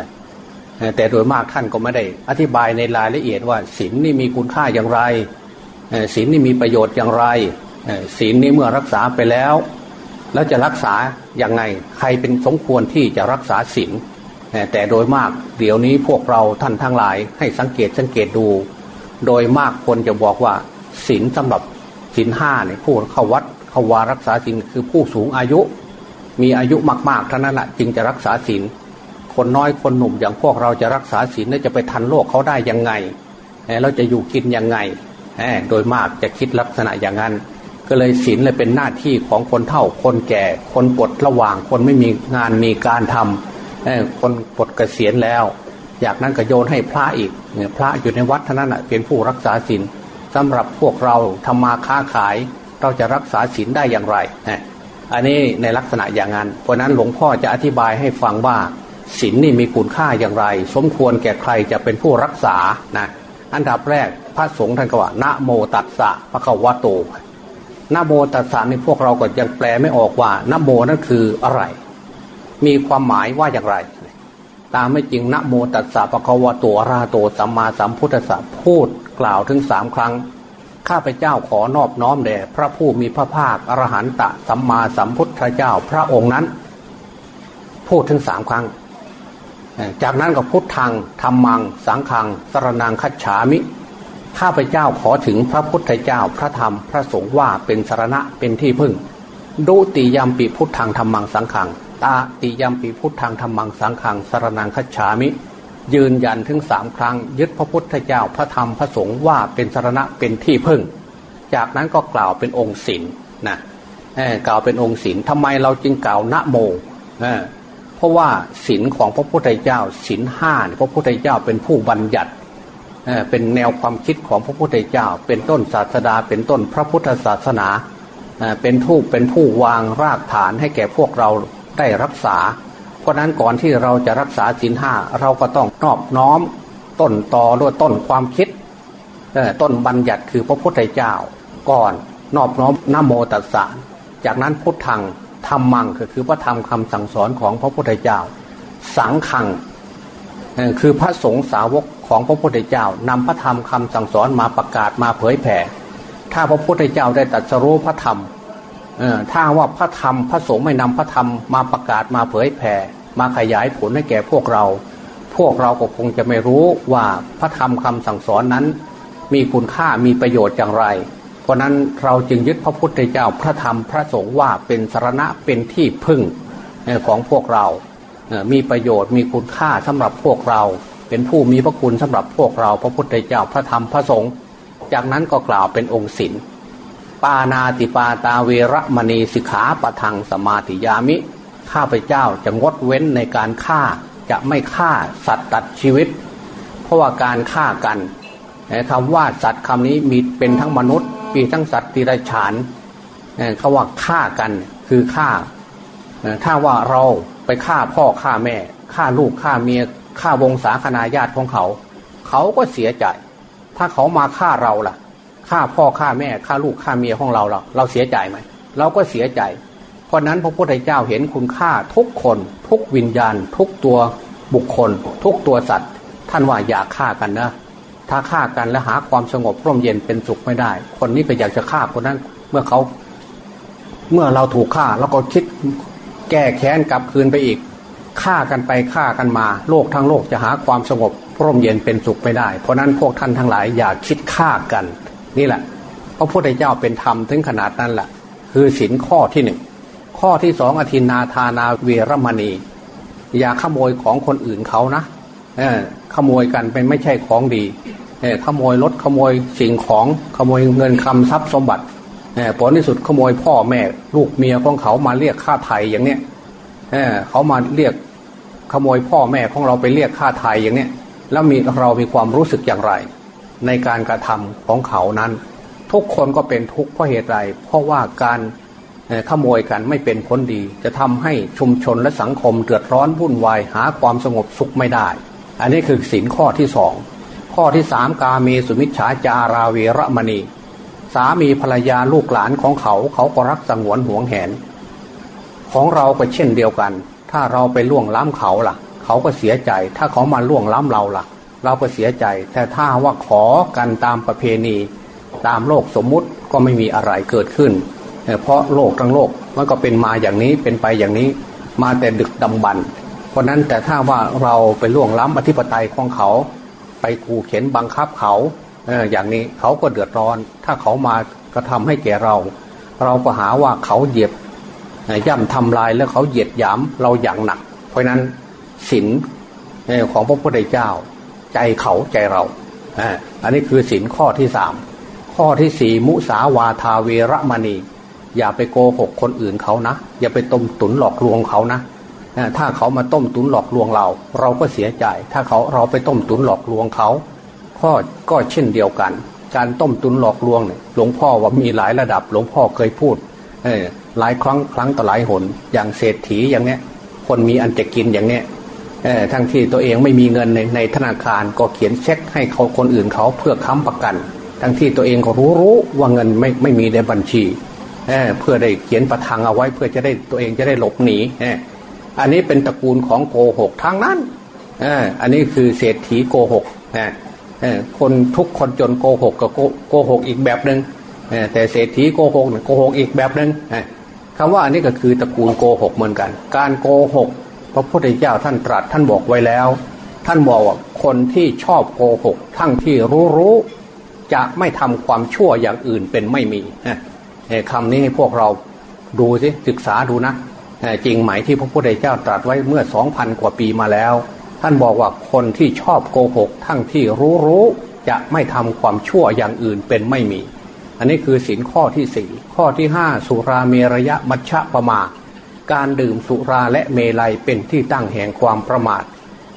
[SPEAKER 1] แต่โดยมากท่านก็ไม่ได้ อธิบายในรายละเอียดว่าศีลนี่มีคุณค่าอย่างไรศีลนี่มีประโยชน์อย่างไรศีลนี้เมื่อรักษาไปแล้ว แล้วจะรักษาอย่างไงใครเป็นสมควรที่จะรักษาศีลแต่โดยมากเดี๋ยวนี้พวกเราท่านทั้งหลายให้สังเกตสังเกตดู โดยมากคนจะบอกว่าศีลสำหรับศีลห้าเนี่ยผู้เข้าวัดเข้าวารักษาศีลคือผู้สูงอายุ มีอายุมากๆเท่านั้นแหละจึงจะรักษาศีล คนน้อยคนหนุ่มอย่างพวกเราจะรักษาศีลจะไปทันโลกเขาได้ยังไงเราจะอยู่กินยังไงโดยมากจะคิดลักษณะอย่างนั้น ก็เลยศีลเลยเป็นหน้าที่ของคนเฒ่า คนแก่ คนปลดระหว่าง คนไม่มีงานมีการทำคนปลดเกษียณแล้วอยากนั้นก็โยนให้พระอีกพระอยู่ในวัดเท่านั้นเป็นผู้รักษาศีลสำหรับพวกเราทำมาค้าขาย เราจะรักษาศีลได้อย่างไร อันนี้ในลักษณะอย่างนั้น เพราะนั้นหลวงพ่อจะอธิบายให้ฟังว่า ศีลนี่มีคุณค่าอย่างไร สมควรแก่ใครจะเป็นผู้รักษานะอันดับแรกพระสงฆ์ท่านก็ว่านะโมตัสสะพระขาวะโตนะโมตัสสะนี่พวกเราก็ยังแปลไม่ออกว่านะโมนั่นคืออะไร มีความหมายว่าอย่างไร ตามไม่จริงนะโมตัสสะปะคะวะโตราโตสัมมาสัมพุทธะพูดกล่าวถึงสามครั้งข้าพเจ้าขอนอบน้อมแด่พระผู้มีพระภาคอรหันตะสัมมาสัมพุทธเจ้าพระองค์นั้น พูดถึงสามครั้ง จากนั้นก็พุทธังธรรมัง สังขังสรนังคัจฉามิ ข้าพเจ้าขอถึงพระพุทธเจ้าพระธรรมพระสงฆ์ว่าเป็นสารณะเป็นที่พึ่งดูติยามปีพุทธังธรรมังสังขัง ตาติยามปีพุทธังธรรมังสังขังสรนังคัจฉามิ ยืนยันถึงสามครั้ง ยึดพระพุทธเจ้าพระธรรมพระสงฆ์ว่าเป็นสารณะเป็นที่พึ่ง จากนั้นก็กล่าวเป็นองค์ศีลนะกล่าวเป็นองค์ศีลทำไมเราจึงกล่าวนะโม เพราะว่าศีลของพระพุทธเจ้าศีลห้าพระพุทธเจ้าเป็นผู้บัญญัติเป็นแนวความคิดของพระพุทธเจ้า เป็นต้นศาสดา เป็นต้นพระพุทธศาสนาเป็นผู้เป็นผู้วางรากฐานให้แก่พวกเราได้รักษา เพราะนั้นก่อนที่เราจะรักษาศีลห้าเราก็ต้องนอบน้อมต้นตอด้วยต้นความคิดต้นบัญญัติคือพระพุทธเจ้า ก่อนนอบน้อมนโมตัสสะจากนั้นพุทธัง ธรรมังคือพระธรรมคำสั่งสอนของพระพุทธเจ้า สังขังคือพระสงฆ์สาวกของพระพุทธเจ้านำพระธรรมคำสั่งสอนมาประกาศมาเผยแผ่ ถ้าพระพุทธเจ้าได้ตรัสรู้พระธรรมถ้าว่าพระธรรมพระสงฆ์ไม่นำพระธรรมมาประกาศมาเผยแผ่ มาขยายผลให้แก่พวกเรา พวกเราก็คงจะไม่รู้ว่าพระธรรมคำสั่งสอนนั้น มีคุณค่ามีประโยชน์อย่างไร เพราะนั้นเราจึงยึดพระพุทธเจ้าพระธรรมพระสงฆ์ว่าเป็นสารณะเป็นที่พึ่งของพวกเรามีประโยชน์มีคุณค่าสำหรับพวกเรา เป็นผู้มีพระคุณสำหรับพวกเรา พระพุทธเจ้าพระธรรมพระสงฆ์จากนั้นก็กล่าวเป็นองค์ศีลปานาติปาตาเวรมณีสิกขาปะทังสมาธิยามิ ข้าพเจ้าจะงดเว้นในการฆ่าจะไม่ฆ่าสัตว์ตัดชีวิต เพราะว่าการฆ่ากัน คำว่าสัตว์คำนี้มีเป็นทั้งมนุษย์มีทั้งสัตว์ติรฉานคาว่าฆ่ากันคือฆ่า ถ้าว่าเราไปฆ่าพ่อฆ่าแม่ฆ่าลูกฆ่าเมียฆ่าวงศาคณาญาติของเขา เขาก็เสียใจ ถ้าเขามาฆ่าเราล่ะฆ่าพ่อฆ่าแม่ฆ่าลูกฆ่าเมียของเราเราเราเสียใจไหมเราก็เสียใจ เพราะนั้นพระพุทธเจ้าเห็นคุณค่าทุกคน ทุกวิญญาณ ทุกตัวบุคคล ทุกตัวสัตว์ ท่านว่าอย่าฆ่ากันนะ ถ้าฆ่ากันแล้วหาความสงบร่มเย็นเป็นสุขไม่ได้ คนนี้ก็อยากจะฆ่าคนนั้นเมื่อเขาเมื่อเราถูกฆ่าแล้วก็คิดแก้แค้นกลับคืนไปอีกฆ่ากันไปฆ่ากันมา โลกทั้งโลกจะหาความสงบร่มเย็นเป็นสุขไม่ได้ เพราะนั้นพวกท่านทั้งหลายอย่าคิดฆ่ากัน นี่แหละพระพุทธเจ้าเป็นธรรมถึงขนาดนั้นแหละคือศินข้อที่หนึ่งข้อที่สองอธินาทานาเวรมณี อย่าขโมยของคนอื่นเขานะ ขโมยกันเป็นไม่ใช่ของดีขโมยรถขโมยสิ่งของขโมยเงินคำทรัพย์สมบัติผลที่สุดขโมยพ่อแม่ ลูกเมียของเขามาเรียกค่าไถ่อย่างเนี้ยเขามาเรียกขโมยพ่อแม่ของเราไปเรียกค่าไถ่อย่างเนี้ยแล้วมีเรามีความรู้สึกอย่างไร ในการกระทำของเขานั้น ทุกคนก็เป็นทุกข์เพราะเหตุไร เพราะว่าการขโมยกันไม่เป็นผลดี จะทำให้ชุมชนและสังคมเดือดร้อนวุ่นวายหาความสงบสุขไม่ได้ อันนี้คือสินข้อที่สองข้อที่สามกาเมสุมิชฌาจาราเวรมณี สามีภรรยาลูกหลานของเขาเขาก็รักสงวนห่วงแหน ของเราก็เช่นเดียวกัน ถ้าเราไปล่วงล้ำเขาล่ะ เขาก็เสียใจ ถ้าเขามาล่วงล้ำเราล่ะ เราก็เสียใจ แต่ถ้าว่าขอกันตามประเพณี ตามโลกสมมุติก็ไม่มีอะไรเกิดขึ้น เพราะโลกทั้งโลกมันก็เป็นมาอย่างนี้เป็นไปอย่างนี้ มาแต่ดึกดำบรร เพราะนั้นแต่ถ้าว่าเราไปล่วงล้ำอธิปไตยของเขา ไปขู่เข็นบังคับเขาอย่างนี้เขาก็เดือดร้อน ถ้าเขามากระทำให้แก่เรา เราก็หาว่าเขาเหยียบย่ำทำลายแล้วเขาเหยียดหยามเราอย่างหนัก เพราะนั้นศีลของพระพุทธเจ้า ใจเขาใจเราอันนี้คือสินข้อที่สามข้อที่สี่มุสาวาทาเวรมณี อย่าไปโกหกคนอื่นเขานะ อย่าไปต้มตุนหลอกลวงเขานะ ถ้าเขามาต้มตุนหลอกลวงเรา เราก็เสียใจ ถ้าเขาเราไปต้มตุนหลอกลวงเขาข้อก็เช่นเดียวกัน การต้มตุนหลอกลวงเนี่ยหลวงพ่อว่ามีหลายระดับหลวงพ่อเคยพูดหลายครั้งครั้งต่อหลายหน อย่างเศรษฐีอย่างเนี้ย คนมีอันจะกินอย่างเนี้ยทั้งที่ตัวเองไม่มีเงินในในธนาคารก็เขียนเช็คให้เขาคนอื่นเขาเพื่อค้ำประกัน ทั้งที่ตัวเองก็รู้รู้ว่าเงินไม่ไม่มีในบัญชีเเพื่อได้เขียนประทังเอาไว้เพื่อจะได้ตัวเองจะได้หลบหนี อันนี้เป็นตระกูลของโกหกทางนั้นอันนี้คือเศรษฐีโกหกคนทุกคนจนโกหกกับโกหกอีกแบบหนึ่งแต่เศรษฐีโกหกโกหกอีกแบบหนึ่งคำว่าอันนี้ก็คือตระกูลโกหกเหมือนกัน การโกหกพระพุทธเจ้าท่านตรัสท่านบอกไว้แล้ว ท่านบอกว่าคนที่ชอบโกหก ทั้งที่รู้รู้จะไม่ทำความชั่วอย่างอื่นเป็นไม่มีคำนี้ให้พวกเราดูสิศึกษาดูนะ จริงไหมที่พระพุทธเจ้าตรัสไว้เมื่อสองพันกว่าปีมาแล้ว ท่านบอกว่าคนที่ชอบโกหก ทั้งที่รู้รู้จะไม่ทำความชั่วอย่างอื่นเป็นไม่มี อันนี้คือสินข้อที่สี่ข้อที่ห้าสุราเมรยะมัชฌะประมาการดื่มสุราและเมลัยเป็นที่ตั้งแห่งความประมาท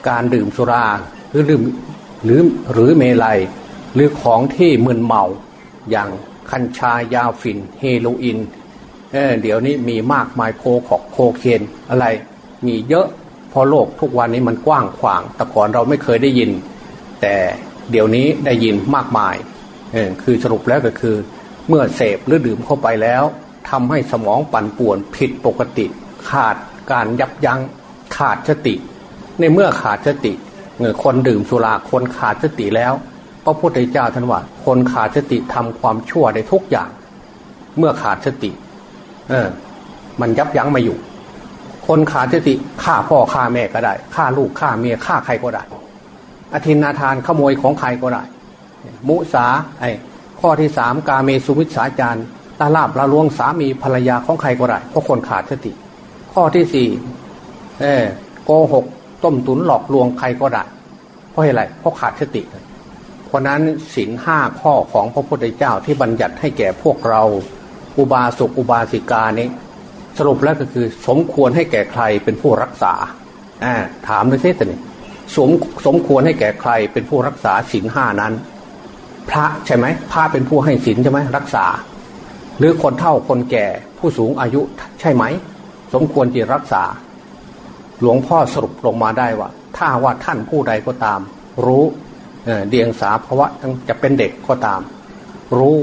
[SPEAKER 1] การดื่มสุราหรือดื่มหรือหรือเมลัย หรือของที่มึนเมา อย่างคัญชายาฝิ่น เฮโรอีน เเดี๋ยวนี้มีมากมายโคขอกโคเคนอะไรมีเยอะพราะโลกทุกวันนี้มันกว้างขวาง แต่ก่อนเราไม่เคยได้ยิน แต่เดี๋ยวนี้ได้ยินมากมายคือสรุปแล้วก็คือ เมื่อเสพหรือดื่มเข้าไปแล้วทำให้สมองปั่นป่วนผิดปกติ ขาดการยับยัง้งขาดสติ ในเมื่อขาดสติเงื่อคนดื่มสุราคนขาดสติแล้ว พระพุทธเจ้าท่านว่าคนขาดสติทำความชั่วได้ทุกอย่าง เมื่อขาดสติ เออ มันยับยั้งมาอยู่ คนขาดสติฆ่าพ่อฆ่าแม่ก็ได้ฆ่าลูกฆ่าเมียฆ่าใครก็ได้ อธินาทานขโมยของใครก็ได้ มุสาไอ้ข้อที่สามกาเมสุมิสาจารตาลาบละลวงสามีภรรยาของใครก็ได้เพราะคนขาดสติ ข้อที่สี่เออโกหกต้มตุนหลอกลวงใครก็ได้เพราะอะไรเพราะขาดสติเพราะนั้นศีลห้าข้อของพระพุทธเจ้าที่บัญญัติให้แก่พวกเรา อุบาสกอุบาสิกานี้สรุปแล้วก็คือ สมควรให้แก่ใครเป็นผู้รักษาอถามด้วยเถินี่สมสมควรให้แก่ใครเป็นผู้รักษาศีลห้านั้น พระใช่ไหมพระเป็นผู้ให้ศีลใช่ไหมรักษา หรือคนเฒ่าคนแก่ผู้สูงอายุใช่ไหม สมควรที่รักษา หลวงพ่อสรุปลงมาได้ว่า ถ้าว่าท่านผู้ใดก็ตาม รู้เดียงสาภาวะจะเป็นเด็กก็ตาม รู้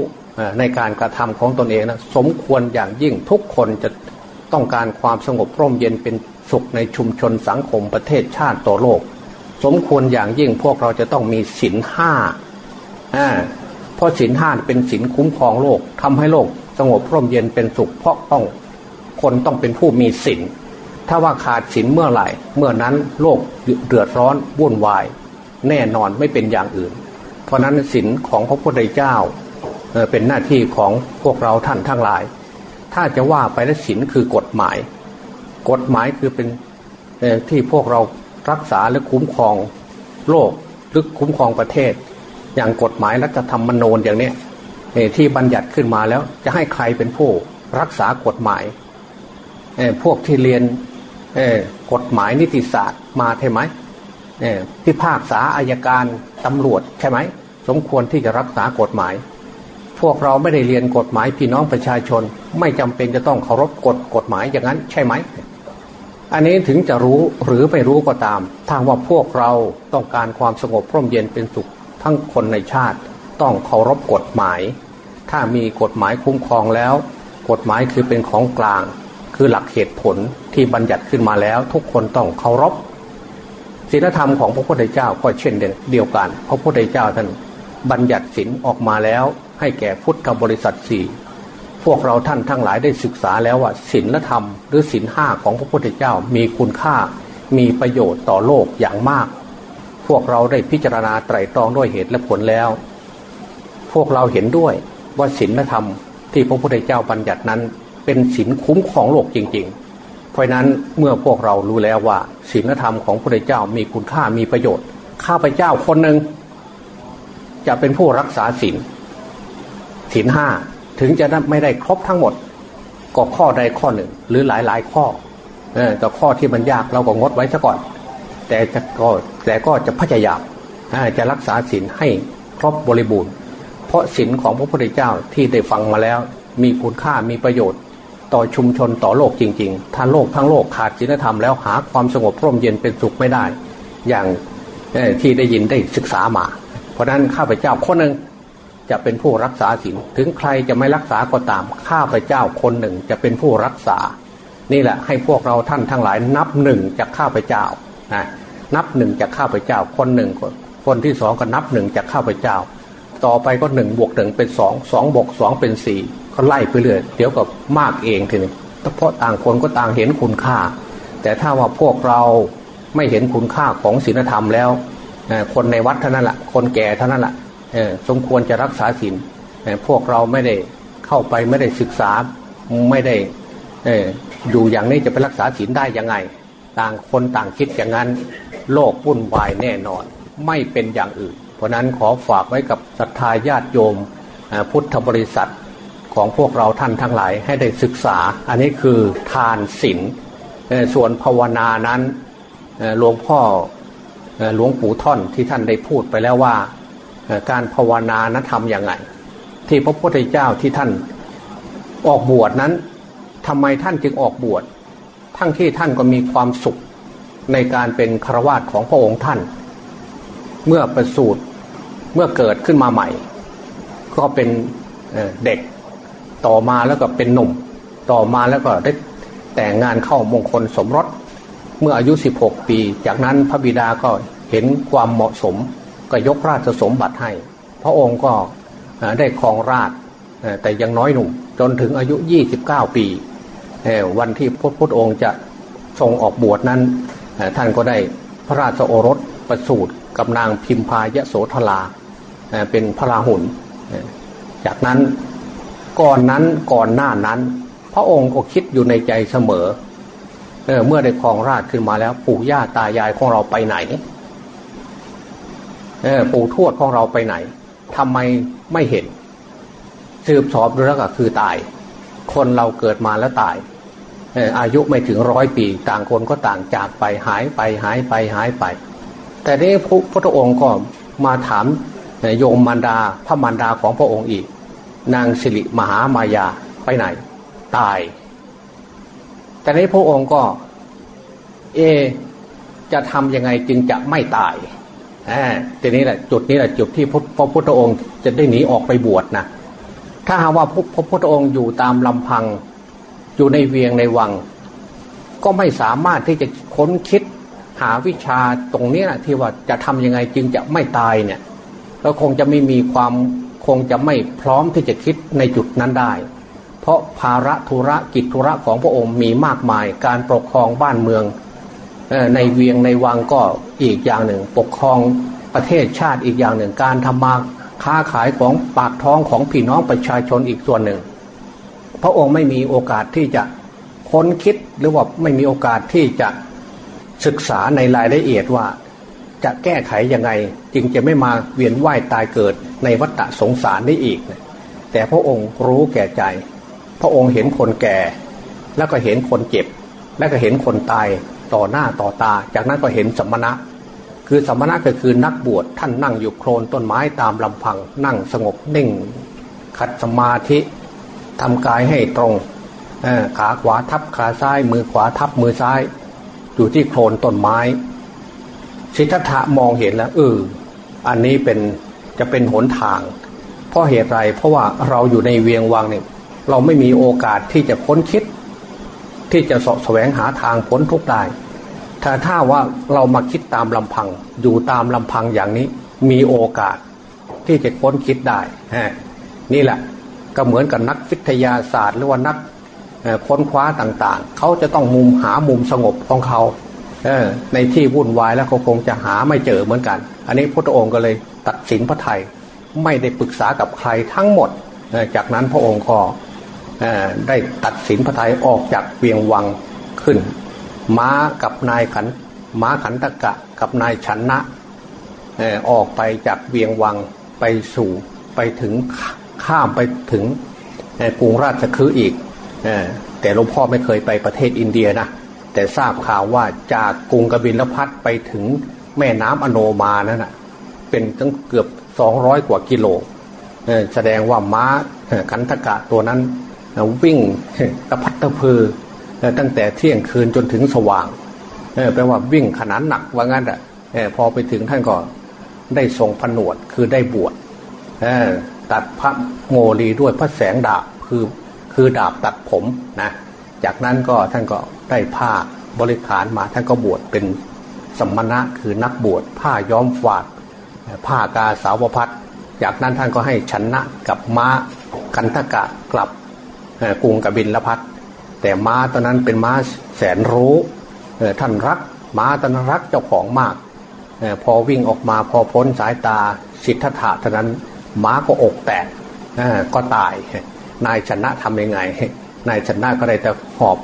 [SPEAKER 1] ในการกระทำของตนเองนะสมควรอย่างยิ่งทุกคนจะต้องการความสงบร่มเย็นเป็นสุขในชุมชนสังคมประเทศชาติต่อโลก สมควรอย่างยิ่งพวกเราจะต้องมีศีลห้าเพราะศีลห้าเป็นศีลคุ้มครองโลกทำให้โลกสงบร่มเย็นเป็นสุข เพราะต้องคนต้องเป็นผู้มีศีลถ้าว่าขาดศีลเมื่อไหร่ เมื่อนั้นโลกเดือดร้อนวุ่นวาย แน่นอนไม่เป็นอย่างอื่น เพราะนั้นศีลของพระพุทธเจ้า เป็นหน้าที่ของพวกเราท่านทั้งหลาย ถ้าจะว่าไปแล้วศีลคือกฎหมาย กฎหมายคือเป็นที่พวกเรารักษาและคุ้มครองโลกหรือคุ้มครองประเทศ อย่างกฎหมายรัฐธรรมนูญอย่างนี้ที่บัญญัติขึ้นมาแล้วจะให้ใครเป็นผู้รักษากฎหมายพวกที่เรียนกฎหมายนิติศาสตร์มาใช่ไหมพิพากษาอายการตำรวจใช่ไหม สมควรที่จะรักษากฎหมาย วกเราไม่ได้เรียนกฎหมายพี่น้องประชาชน ไม่จำเป็นจะต้องเคารพกฎกฎหมายอย่างนั้น ใช่ไหม อันนี้ถึงจะรู้หรือไม่รู้ก็ตามทางว่าพวกเราต้องการความสงบร่มเย็นเป็นสุขทั้งคนในชาติ ต้องเคารพกฎหมาย ถ้ามีกฎหมายคุ้มครองแล้ว กฎหมายคือเป็นของกลาง คือหลักเหตุผลที่บัญญัติขึ้นมาแล้ว ทุกคนต้องเคารพศีลธรรมของพระพุทธเจ้าก็เช่นเดียวกัน พระพุทธเจ้าท่านบัญญัติศีลออกมาแล้ว ให้แก่พุทธบริษัทสี่พวกเราท่านทั้งหลายได้ศึกษาแล้วว่าศีลธรรม หรือศีลห้าของพระพุทธเจ้ามีคุณค่า มีประโยชน์ต่อโลกอย่างมาก พวกเราได้พิจารณาไตรตรองด้วยเหตุและผลแล้ว พวกเราเห็นด้วยว่าศีลธรรมที่พระพุทธเจ้าบัญญัตินั้น เป็นศีลคุ้มของโลกจริง ๆ เพราะนั้นเมื่อพวกเรารู้แล้วว่าศีลธรรมของพระพุทธเจ้ามีคุณค่ามีประโยชน์ ข้าพเจ้าคนหนึ่งจะเป็นผู้รักษาศีล ศีลห้าถึงจะไม่ได้ครบทั้งหมด ก็ข้อใดข้อหนึ่ง หรือหลายหลายข้อแต่ข้อที่มันยากเราก็งดไว้ซะก่อน แต่จะก็แต่ก็จะพยายามจะรักษาศีลให้ครบบริบูรณ์ เพราะศีลของพระพุทธเจ้าที่ได้ฟังมาแล้ว มีคุณค่ามีประโยชน์ ต่อชุมชนต่อโลกจริง ๆ ถ้าโลกทั้งโลกขาดศีลธรรมแล้วหาความสงบร่มเย็นเป็นสุขไม่ได้ อย่างที่ได้ยินได้ศึกษามา เพราะนั้นข้าพเจ้าคนหนึ่ง จะเป็นผู้รักษาศีลถึงใครจะไม่รักษาก็ตามข้าพเจ้าคนหนึ่งจะเป็นผู้รักษา นี่แหละให้พวกเราท่านทั้งหลายนับหนึ่งจากข้าพเจ้านะนับหนึ่งจากข้าพเจ้าคนหนึ่งคนที่สองก็นับหนึ่งจากข้าพเจ้า ต่อไปก็หนึ่งบวกหนึ่งเป็นสองสองบวกสองเป็นสี่ก็ไล่ไปเรื่อยเดี๋ยวก็มากเองทีนี้เพราะต่างคนก็ต่างเห็นคุณค่า แต่ถ้าว่าพวกเราไม่เห็นคุณค่าของศีลธรรมแล้วคนในวัดเท่านั้นแหละคนแก่เท่านั้นแหละ สมควรจะรักษาศีลพวกเราไม่ได้เข้าไปไม่ได้ศึกษาไม่ได้อยู่อย่างนี้จะไปรักษาศีลได้ยังไง ต่างคนต่างคิดอย่างนั้น โลกวุ่นวายแน่นอน ไม่เป็นอย่างอื่น เพราะนั้นขอฝากไว้กับศรัทธาญาติโยมพุทธบริษัทของพวกเราท่านทั้งหลายให้ได้ศึกษา อันนี้คือทานศีลส่วนภาวนานั้นหลวงพ่อหลวงปู่ท่อนที่ท่านได้พูดไปแล้วว่า การภาวนานั้นทำอย่างไง ที่พระพุทธเจ้าที่ท่านออกบวชนั้นทำไมท่านจึงออกบวชทั้งที่ท่านก็มีความสุขในการเป็นครวาสของพระองค์ท่าน เมื่อประสูติเมื่อเกิดขึ้นมาใหม่ ก็เป็นเด็กต่อมาแล้วก็เป็นหนุ่ม ต่อมาแล้วก็ได้แต่งงานเข้ามงคลสมรส เมื่ออายุ 16 ปี จากนั้นพระบิดาก็เห็นความเหมาะสม ก็ยกราชสมบัติให้ พระองค์ก็ได้ครองราชแต่ยังน้อยหนุ่มจนถึงอายุ 29 ปี วันที่พระพุทธองค์จะทรงออกบวชนั้น ท่านก็ได้พระราชโอรสประสูติกับนางพิมพายโสธราเป็นพระราหุลจากนั้นก่อนนั้นก่อนหน้านั้น พระองค์ก็คิดอยู่ในใจเสมอเเมื่อได้ครองราชขึ้นมาแล้วปู่ย่าตายายของเราไปไหน ปู่ทวดของเราไปไหนทำไมไม่เห็น สืบสอบดูแล้วก็คือตาย คนเราเกิดมาแล้วตายอายุไม่ถึงร้อยปี ต่างคนก็ต่างจากไปหายไปหายไปหายไป แต่นี้พระองค์ก็มาถามโยมมารดาพระมารดาของพระองค์อีก นางสิริมหามายาไปไหน ตาย แต่ในพระองค์ก็ เอจะทำยังไงจึงจะไม่ตาย ทีนี้แหละจุดนี้แหละจุดที่พระพุทธองค์จะได้หนีออกไปบวชนะถ้าหากว่าพระพุทธองค์อยู่ตามลำพัง อยู่ในเวียงในวัง ก็ไม่สามารถที่จะค้นคิดหาวิชาตรงนี้นะที่ว่าจะทำยังไงจึงจะไม่ตายเนี่ยก็คงจะไม่มีความคงจะไม่พร้อมที่จะคิดในจุดนั้นได้ เพราะภาระธุระกิจธุระของพระองค์มีมากมาย การปกครองบ้านเมือง ในเวียงในวังก็อีกอย่างหนึ่ง ปกครองประเทศชาติอีกอย่างหนึ่ง การทำมาค้าขายของปากท้องของพี่น้องประชาชนอีกส่วนหนึ่ง พระองค์ไม่มีโอกาสที่จะค้นคิดหรือว่าไม่มีโอกาสที่จะศึกษาในรายละเอียดว่า จะแก้ไขยังไงจึงจะไม่มาเวียนว่ายตายเกิดในวัฏสงสารได้อีก แต่พระองค์รู้แก่ใจ พระองค์เห็นคนแก่ แล้วก็เห็นคนเจ็บ แล้วก็เห็นคนตาย ต่อหน้าต่อตา จากนั้นก็เห็นสมณะ คือสมณะก็คือนักบวชท่านนั่งอยู่โคลนต้นไม้ตามลำพัง นั่งสงบนิ่ง ขัดสมาธิทำกายให้ตรงขาขวาทับขาซ้าย มือขวาทับมือซ้าย อยู่ที่โคลนต้นไม้สิทธัตถะมองเห็นแล้วเอออันนี้เป็นจะเป็นหนทาง เพราะเหตุไรเพราะว่าเราอยู่ในเวียงวังเนี่ยเราไม่มีโอกาสที่จะค้นคิด ที่จะสะแสวงหาทางพ้นทุกได้ถ้าถ้าว่าเรามาคิดตามลำพัง อยู่ตามลำพังอย่างนี้มีโอกาสที่จะค้นคิดได้ฮนี่แหละก็เหมือนกับนักวิทยาศาสตร์ หรือว่านักค้นคว้าต่างๆ เขาจะต้องมุมหามุมสงบของเขาในที่วุ่นวายแล้วเขาคงจะหาไม่เจอเหมือนกัน อันนี้พระองค์ก็เลยตัดสินพระไทยไม่ได้ปรึกษากับใครทั้งหมด จากนั้นพระองค์ก็ ได้ตัดสินพระไทยออกจากเวียงวังขึ้น ม้ากับนายขันม้าขันตะกะกับนายชนะออกไปจากเวียงวังไปสู่ไปถึงข้ามไปถึงกรุงราชคฤห์อีก แต่หลวงพ่อไม่เคยไปประเทศอินเดียนะแต่ทราบข่าวว่าจากกรุงกบิลพัทไปถึงแม่น้ำอโนมานั่นนะเป็นตั้งเกือบสองร้อยกว่ากิโลแสดงว่าม้าคันธกะตัวนั้น วิ่งตะพัดตะพือตั้งแต่เที่ยงคืนจนถึงสว่างแปลว่าวิ่งขนาดหนักว่างั้นอะพอไปถึงท่านก็ได้ทรงผนวดคือได้บวชตัดพระโมลีด้วยพระแสงดาบคือคือดาบตัดผมนะจากนั้นก็ท่านก็ได้ผ้าบริขารมาท่านก็บวชเป็นสมณะคือนักบวชผ้าย้อมฝาด ผ้ากาสาวพัดจากนั้นท่านก็ให้ชนะกับม้ากันทกะกลับ กรุงกบินละพัดแต่ม้าตอนนั้นเป็นม้าแสนรู้ท่านรักม้าตอนนั้นรักเจ้าของมากพอวิ่งออกมาพอพ้นสายตาสิทธัตถะเท่านั้นม้าก็อกแตกก็ตาย นายชนะทำยังไง นายชนะก็ได้แต่หอบ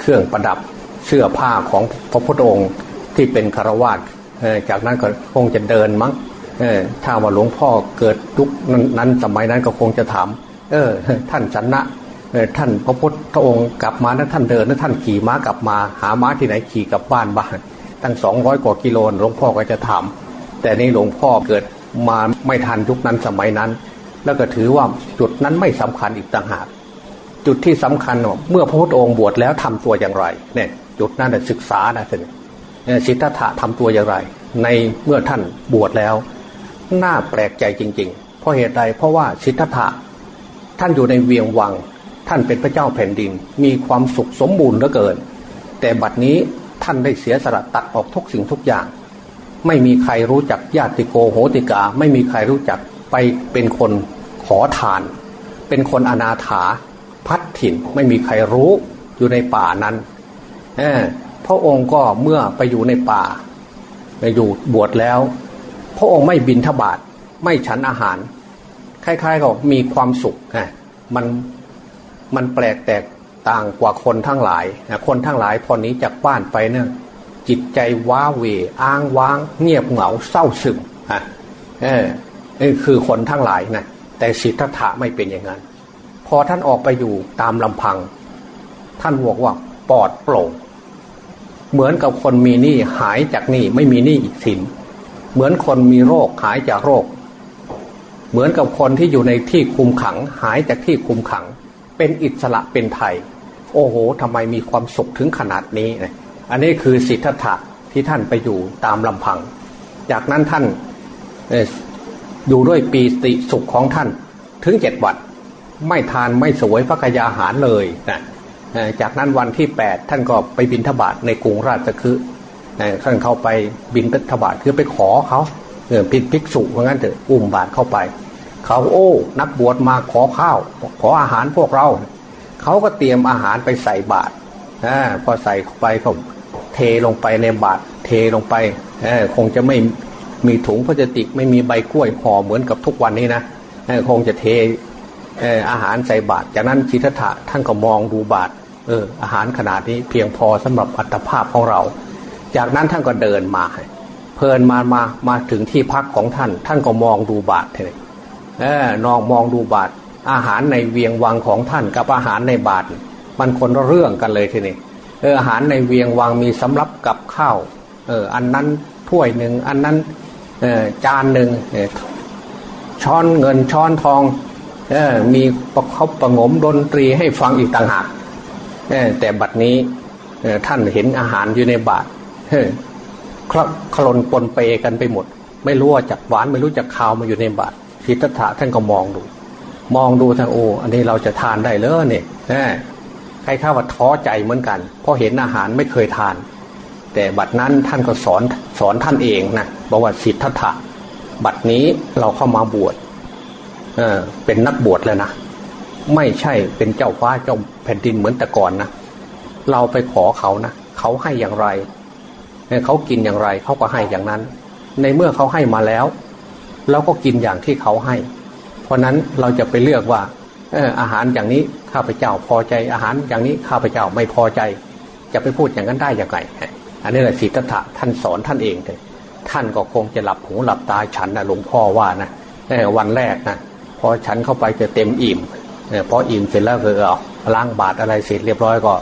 [SPEAKER 1] เครื่องประดับเสื้อผ้าของพระพุทธองค์ที่เป็นคารวาสจากนั้นก็คงจะเดินมั้งถ้าว่าหลวงพ่อเกิดยุคนั้นสมัยนั้นก็คงจะถาม เออ ท่านชนะท่านพระพุทธองค์กลับมานะท่านเดินนะท่านขี่ม้ากลับมา หาม้าที่ไหนขี่กลับบ้านบ้านตั้งสองร้อยกว่ากิโลหลวงพ่อก็จะถาม แต่นี่หลวงพ่อเกิดมาไม่ทันยุคนั้นสมัยนั้น แล้วก็ถือว่าจุดนั้นไม่สำคัญอีกต่างหาก จุดที่สำคัญเมื่อพระพุทธองค์บวชแล้วทำตัวอย่างไร เนี่ยจุดนั้นศึกษานะท่านสิทธัตถะทำตัวอย่างไร ในเมื่อท่านบวชแล้ว น่าแปลกใจจริง ๆ เพราะเหตุใดเพราะว่าสิทธัตถะ ท่านอยู่ในเวียงวัง ท่านเป็นพระเจ้าแผ่นดิน มีความสุขสมบูรณ์เหลือเกิน แต่บัดนี้ท่านได้เสียสละตัดออกทุกสิ่งทุกอย่าง ไม่มีใครรู้จักญาติโกโหติกา ไม่มีใครรู้จักไปเป็นคนขอทาน เป็นคนอนาถาพัดถิ่นไม่มีใครรู้อยู่ในป่านั้นพระองค์ก็เมื่อไปอยู่ในป่าไปอยู่บวชแล้ว พระองค์ไม่บินทบาทไม่ฉันอาหาร คล้ายๆกับมีความสุขไงมันมันแปลกแตกต่างกว่าคนทั้งหลายนะคนทั้งหลายพอนี้จากบ้านไปเนี่ยจิตใจว้าเวอ้างว้าง เงียบเหงาเศร้าซึมอะเออนี่คือคนทั้งหลายนะแต่สิทธัตถะไม่เป็นอย่างนั้น พอท่านออกไปอยู่ตามลำพัง ท่านบอกว่าปลอดโปร่งเหมือนกับคนมีหนี้หายจากหนี้ไม่มีหนี้อีกสิน เหมือนคนมีโรคหายจากโรค เหมือนกับคนที่อยู่ในที่คุมขัง หายจากที่คุมขัง เป็นอิสระเป็นไทย โอ้โหทำไมมีความสุขถึงขนาดนี้ อันนี้คือสิทธัตถะที่ท่านไปอยู่ตามลำพัง จากนั้นท่านอยู่ด้วยปีติสุขของท่านถึงเจ็ดวันไม่ทานไม่สวยพระกยาหารเลยนะจากนั้นวันที่แปดท่านก็ไปบินทบาทในกรุงราชคฤห์ท่านเข้าไปบินทบาทคือไปขอเขา เออพิภิกษุเพราะงั้นเถอะอุ้มบาทเข้าไป เขาโอ้ นักบวชมาขอข้าว ขออาหารพวกเรา เขาก็เตรียมอาหารไปใส่บาตรพอใส่เข้าไปเขาเทลงไปในบาตรเทลงไปคงจะไม่มีถุงพลาสติกไม่มีใบกล้วยห่อเหมือนกับทุกวันนี้นะคงจะเทอาหารใส่บาตรจากนั้นชิทธะท่านก็มองดูบาตรเอออาหารขนาดนี้เพียงพอสำหรับอัตภาพของเรา จากนั้นท่านก็เดินมา เพลินมามามาถึงที่พักของท่าน ท่านก็มองดูบาตรเลยเออนองมองดูบาตรอาหารในเวียงวังของท่านกับอาหารในบาตรมันคนเรื่องกันเลยทีนี้เอออาหารในเวียงวังมีสำรับกับข้าวเอออันนั้นถ้วยหนึ่งอันนั้นเออจานหนึ่งช้อนเงินช้อนทองเออมีประคบประงมดนตรีให้ฟังอีกต่างหากแต่บัดนี้ท่านเห็นอาหารอยู่ในบาท คลคลนปนเปกันไปหมด ไม่รู้ว่าจากหวานไม่รู้จากข้าวมาอยู่ในบาททิฏฐะท่านก็มองดู มองดูท่างโอ้อันนี้เราจะทานได้เลยเนี่ยใครข้าว่าท้อใจเหมือนกัน เพราะเห็นอาหารไม่เคยทาน แต่บัดนั้นท่านก็สอนสอนท่านเองนะบอกว่าสิทธัตถะบัดนี้เราเข้ามาบวชเออเป็นนักบวชแล้วนะไม่ใช่เป็นเจ้าฟ้าเจ้าแผ่นดินเหมือนแต่ก่อนนะเราไปขอเขานะเขาให้อย่างไร เขากินอย่างไรเขาก็ให้อย่างนั้น ในเมื่อเขาให้มาแล้ว เราก็กินอย่างที่เขาให้ เพราะนั้นเราจะไปเลือกว่าอออาหารอย่างนี้ข้าพเจ้าพอใจอาหารอย่างนี้ข้าพเจ้าไม่พอใจ จะไปพูดอย่างนั้นได้อย่างไรอันนี้แหละสิทธัตถะท่านสอนท่านเองเลยท่านก็คงจะหลับหูหลับตาฉันนะหลวงพ่อว่านะวันแรกนะพอฉันเข้าไปจะเต็มอิ่มพออิ่มเสร็จแล้วก็เอาล้างบาตรอะไรเสร็จเรียบร้อยก็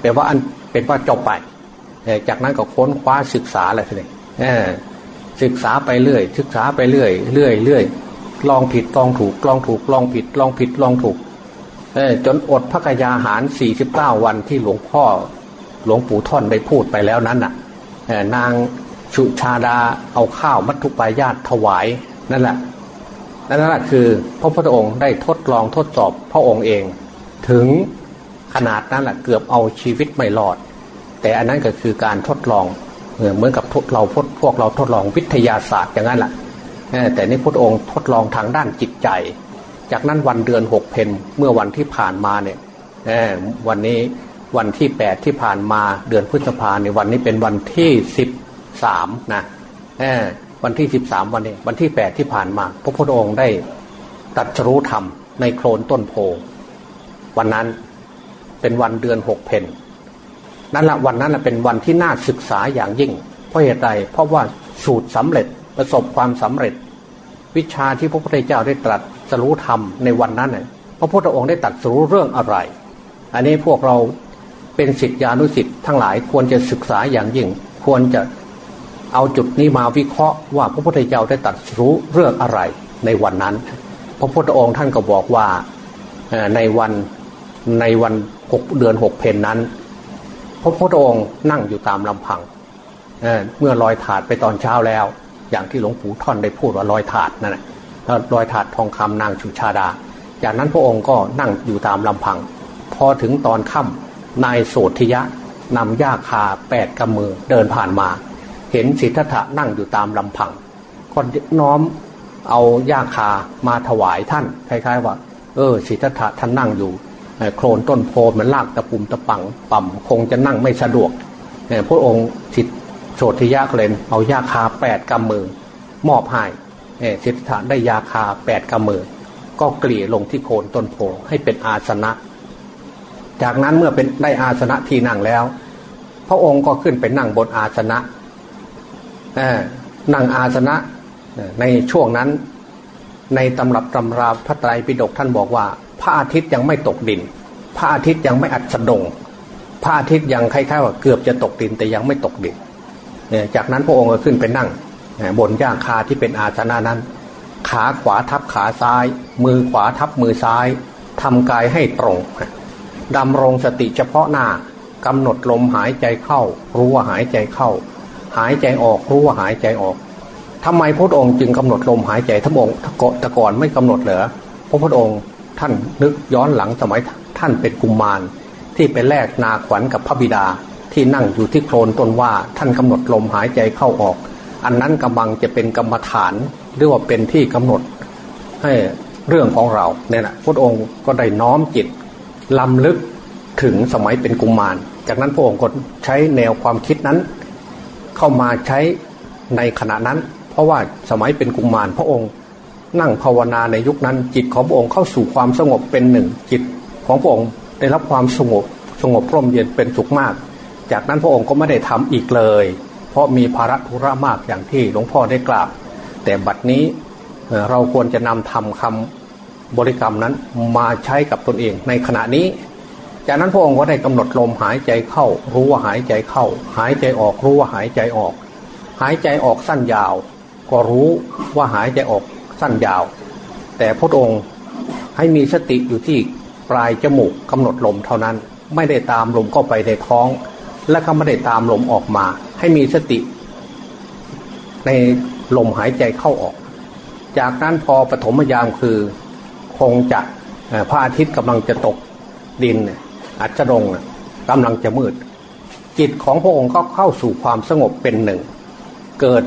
[SPEAKER 1] แปลว่าอันเป็นว่าจบไป จากนั้นก็ค้นคว้าศึกษาอะไรทีนี้ศึกษาไปเรื่อย ศึกษาไปเรื่อยเรื่อยเรื่อยลองผิดลองถูกลองถูกลองผิดลองผิดลองถูกจนอดพระกยาหารสี่สิบเก้าวันที่หลวงพ่อหลวงปู่ท่อนได้พูดไปแล้วนั้นน่ะนางชุชาดาเอาข้าวมัทุปายาตถวายนั่นแหละนั่นแหละคือพระพุทธองค์ได้ทดลองทดสอบพระองค์เอง ถึงขนาดนั้นแหละเกือบเอาชีวิตไม่รอด แต่อันนั้นก็คือการทดลองเหมือนกับเราพพวกเราทดลองวิทยาศาสตร์อย่างนั้นแหละแต่นี่พระองค์ทดลองทางด้านจิตใจ จากนั้นวันเดือนหกเพนเมื่อวันที่ผ่านมาเนี่ยวันนี้วันที่แปดที่ผ่านมาเดือนพฤษภาในวันนี้เป็นวันที่สิบสามนะวันที่สิบสามวันนี้วันที่แปดที่ผ่านมา พระพุทธองค์ได้ตัดรู้ธรรมในโคลนต้นโพวันนั้นเป็นวันเดือนหกเพน นั่นแหละวันนั้นเป็นวันที่น่าศึกษาอย่างยิ่ง เพราะเหตุใดเพราะว่าสูตรสำเร็จประสบความสำเร็จ วิชาที่พระพุทธเจ้าได้ตรัสสรู้ธรรมในวันนั้นเน่ยพระพุทธองค์ได้ตรัสรู้เรื่องอะไร อันนี้พวกเราเป็นสิทธิานุสิทธิ์ทั้งหลายควรจะศึกษาอย่างยิ่ง ควรจะเอาจุดนี้มาวิเคราะห์ว่าพระพุทธเจ้าได้ตรัสรู้เรื่องอะไรในวันนั้น พระพุทธองค์ท่านก็บอกว่าในวันในวันหกเดือนหกเพนนั้น พระพุทธองค์นั่งอยู่ตามลำพังเเมื่อลอยถาดไปตอนเช้าแล้ว อย่างที่หลวงปู่ท่อนได้พูดว่าลอยถาดนั่นแหละลอยถาดทองคำนางชุชาดา จากนั้นพระองค์ก็นั่งอยู่ตามลำพัง พอถึงตอนค่ำนายโสธิยะนำญ้าคาแปดกำมือเดินผ่านมา เห็นสิทธัตถะนั่งอยู่ตามลำพังก็น้อมเอาญ้าคามาถวายท่านคล้ายๆว่า เออสิทธัตถะท่านนั่งอยู่ โคลนต้นโพมันลากตะปุ่มตะปังปั่มคงจะนั่งไม่สะดวกพระองค์สิทธิโสธิยะเลนเอายาคาแปดกำมือ มอบให้สิทธัตถะได้ยาคาแปดกำมือ ก็เกลี่ยลงที่โคนต้นโพให้เป็นอาสนะ จากนั้นเมื่อเป็นได้อาสนะที่นั่งแล้ว พระองค์ก็ขึ้นไปนั่งบนอาสนะนั่งอาสนะในช่วงนั้น ในตำรับตำราพระไตรปิฎกท่านบอกว่า พระอาทิตย์ยังไม่ตกดิน พระอาทิตย์ยังไม่อัดสดง พระอาทิตย์ยังคล้ายๆว่าเกือบจะตกดินแต่ยังไม่ตกดินจากนั้นพระองค์ก็ขึ้นไปนั่ง บนหญ้าคาที่เป็นอาสนะนั้น ขาขวาทับขาซ้าย มือขวาทับมือซ้ายทำกายให้ตรงดำรงสติเฉพาะหน้ากำหนดลมหายใจเข้า รู้ว่าหายใจเข้า หายใจออกรู้ว่าหายใจออกทำไมพระองค์จึงกำหนดลมหายใจทั้งองค์ตะก่อนไม่กำหนดเหรอพระพระองค์ ท่านนึกย้อนหลังสมัยท่านเป็นกุมมารที่ไปแลกนาขวัญกับพระบิดาที่นั่งอยู่ที่โคลนต้นว่าท่านกำหนดลมหายใจเข้าออก อันนั้นกำลังจะเป็นกรรมฐานหรือว่าเป็นที่กำหนด ให้เรื่องของเราเนี่ยนะพระองค์ก็ได้น้อมจิตลำลึกถึงสมัยเป็นกุมมาร จากนั้นพระองค์ก็ใช้แนวความคิดนั้น เข้ามาใช้ในขณะนั้น เพราะว่าสมัยเป็นกุมารพระองค์ นั่งภาวนาในยุคนั้น จิตของพระองค์เข้าสู่ความสงบเป็นหนึ่ง จิตของพระองค์ได้รับความสงบสงบร่มเย็นเป็นสุขมาก จากนั้นพระองค์ก็ไม่ได้ทำอีกเลย เพราะมีภาระธุระมากอย่างที่หลวงพ่อได้กล่าวแต่บัดนี้เราควรจะนำทำคำบริกรรมนั้นมาใช้กับตนเองในขณะนี้ จากนั้นพระองค์ก็ได้กำหนดลมหายใจเข้า รู้ว่าหายใจเข้า หายใจออกรู้ว่าหายใจออก หายใจออกสั้นยาว ก็รู้ว่าหายใจออก สั้นยาว แต่พระองค์ให้มีสติอยู่ที่ปลายจมูกกำหนดลมเท่านั้น ไม่ได้ตามลมเข้าไปในท้อง และก็ไม่ได้ตามลมออกมา ให้มีสติ ในลมหายใจเข้าออก จากนั้นพอปฐมยามคือคงจะพระอาทิตย์กำลังจะตกดินอาจจะลงกำลังจะมืด จิตของพระองค์ก็เข้าสู่ความสงบเป็นหนึ่ง เกิด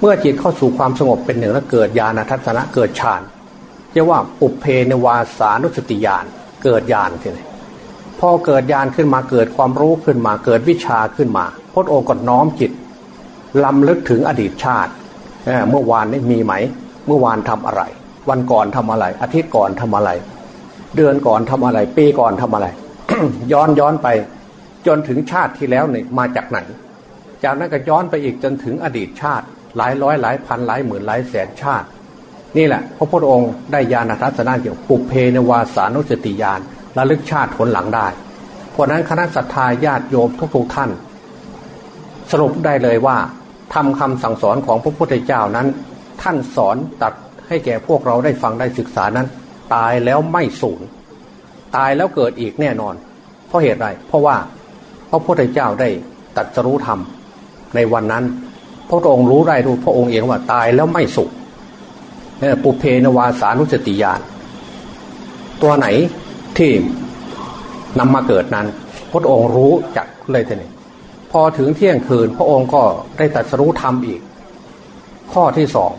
[SPEAKER 1] เมื่อจิตเข้าสู่ความสงบเป็นหนึ่งแล้วเกิดญาณทัศนะเกิดฌานเรียกว่าอุเพนวาสานุสติญาณเกิดญาณขึ้นพอเกิดญาณขึ้นมาเกิดความรู้ขึ้นมาเกิดวิชาขึ้นมาพระองค์ก็น้อมจิตลำลึกถึงอดีตชาติเมื่อวานนี้มีไหม เมื่อวานทำอะไร วันก่อนทำอะไร อาทิตย์ก่อนทำอะไร เดือนก่อนทำอะไร ปีก่อนทำอะไร ย้อนย้อนไป จนถึงชาติที่แล้วเนี่ยมาจากไหน จากนั้นก็ย้อนไปอีกจนถึงอดีตชาติ หลายร้อยหลายพันหลายหมื่นหลายแสนชาติ นี่แหละ พระพุทธองค์ได้ญาณทัศนะเกี่ยวปุเพนวาสานุสติญาณระลึกชาติผลหลังได้เพราะนั้นคณะสัตยาญาติโยมทุกๆท่าน สรุปได้เลยว่าทำคำสั่งสอนของพระพุทธเจ้านั้น ท่านสอนตัดให้แก่พวกเราได้ฟังได้ศึกษานั้น ตายแล้วไม่สูญตายแล้วเกิดอีกแน่นอน เพราะเหตุไรเพราะว่าพระพุทธเจ้าได้ตัดสรู้ธรรมในวันนั้น พระองค์รู้ได้รู้พระองค์เองว่าตายแล้วไม่สุขปุเพนวาสานุสติญาณตัวไหนที่นำมาเกิดนั้น พระองค์รู้จักเลยทีนี้พอถึงเที่ยงคืน พระองค์ก็ได้ตัดสรู้ธรรมอีก ข้อที่สอง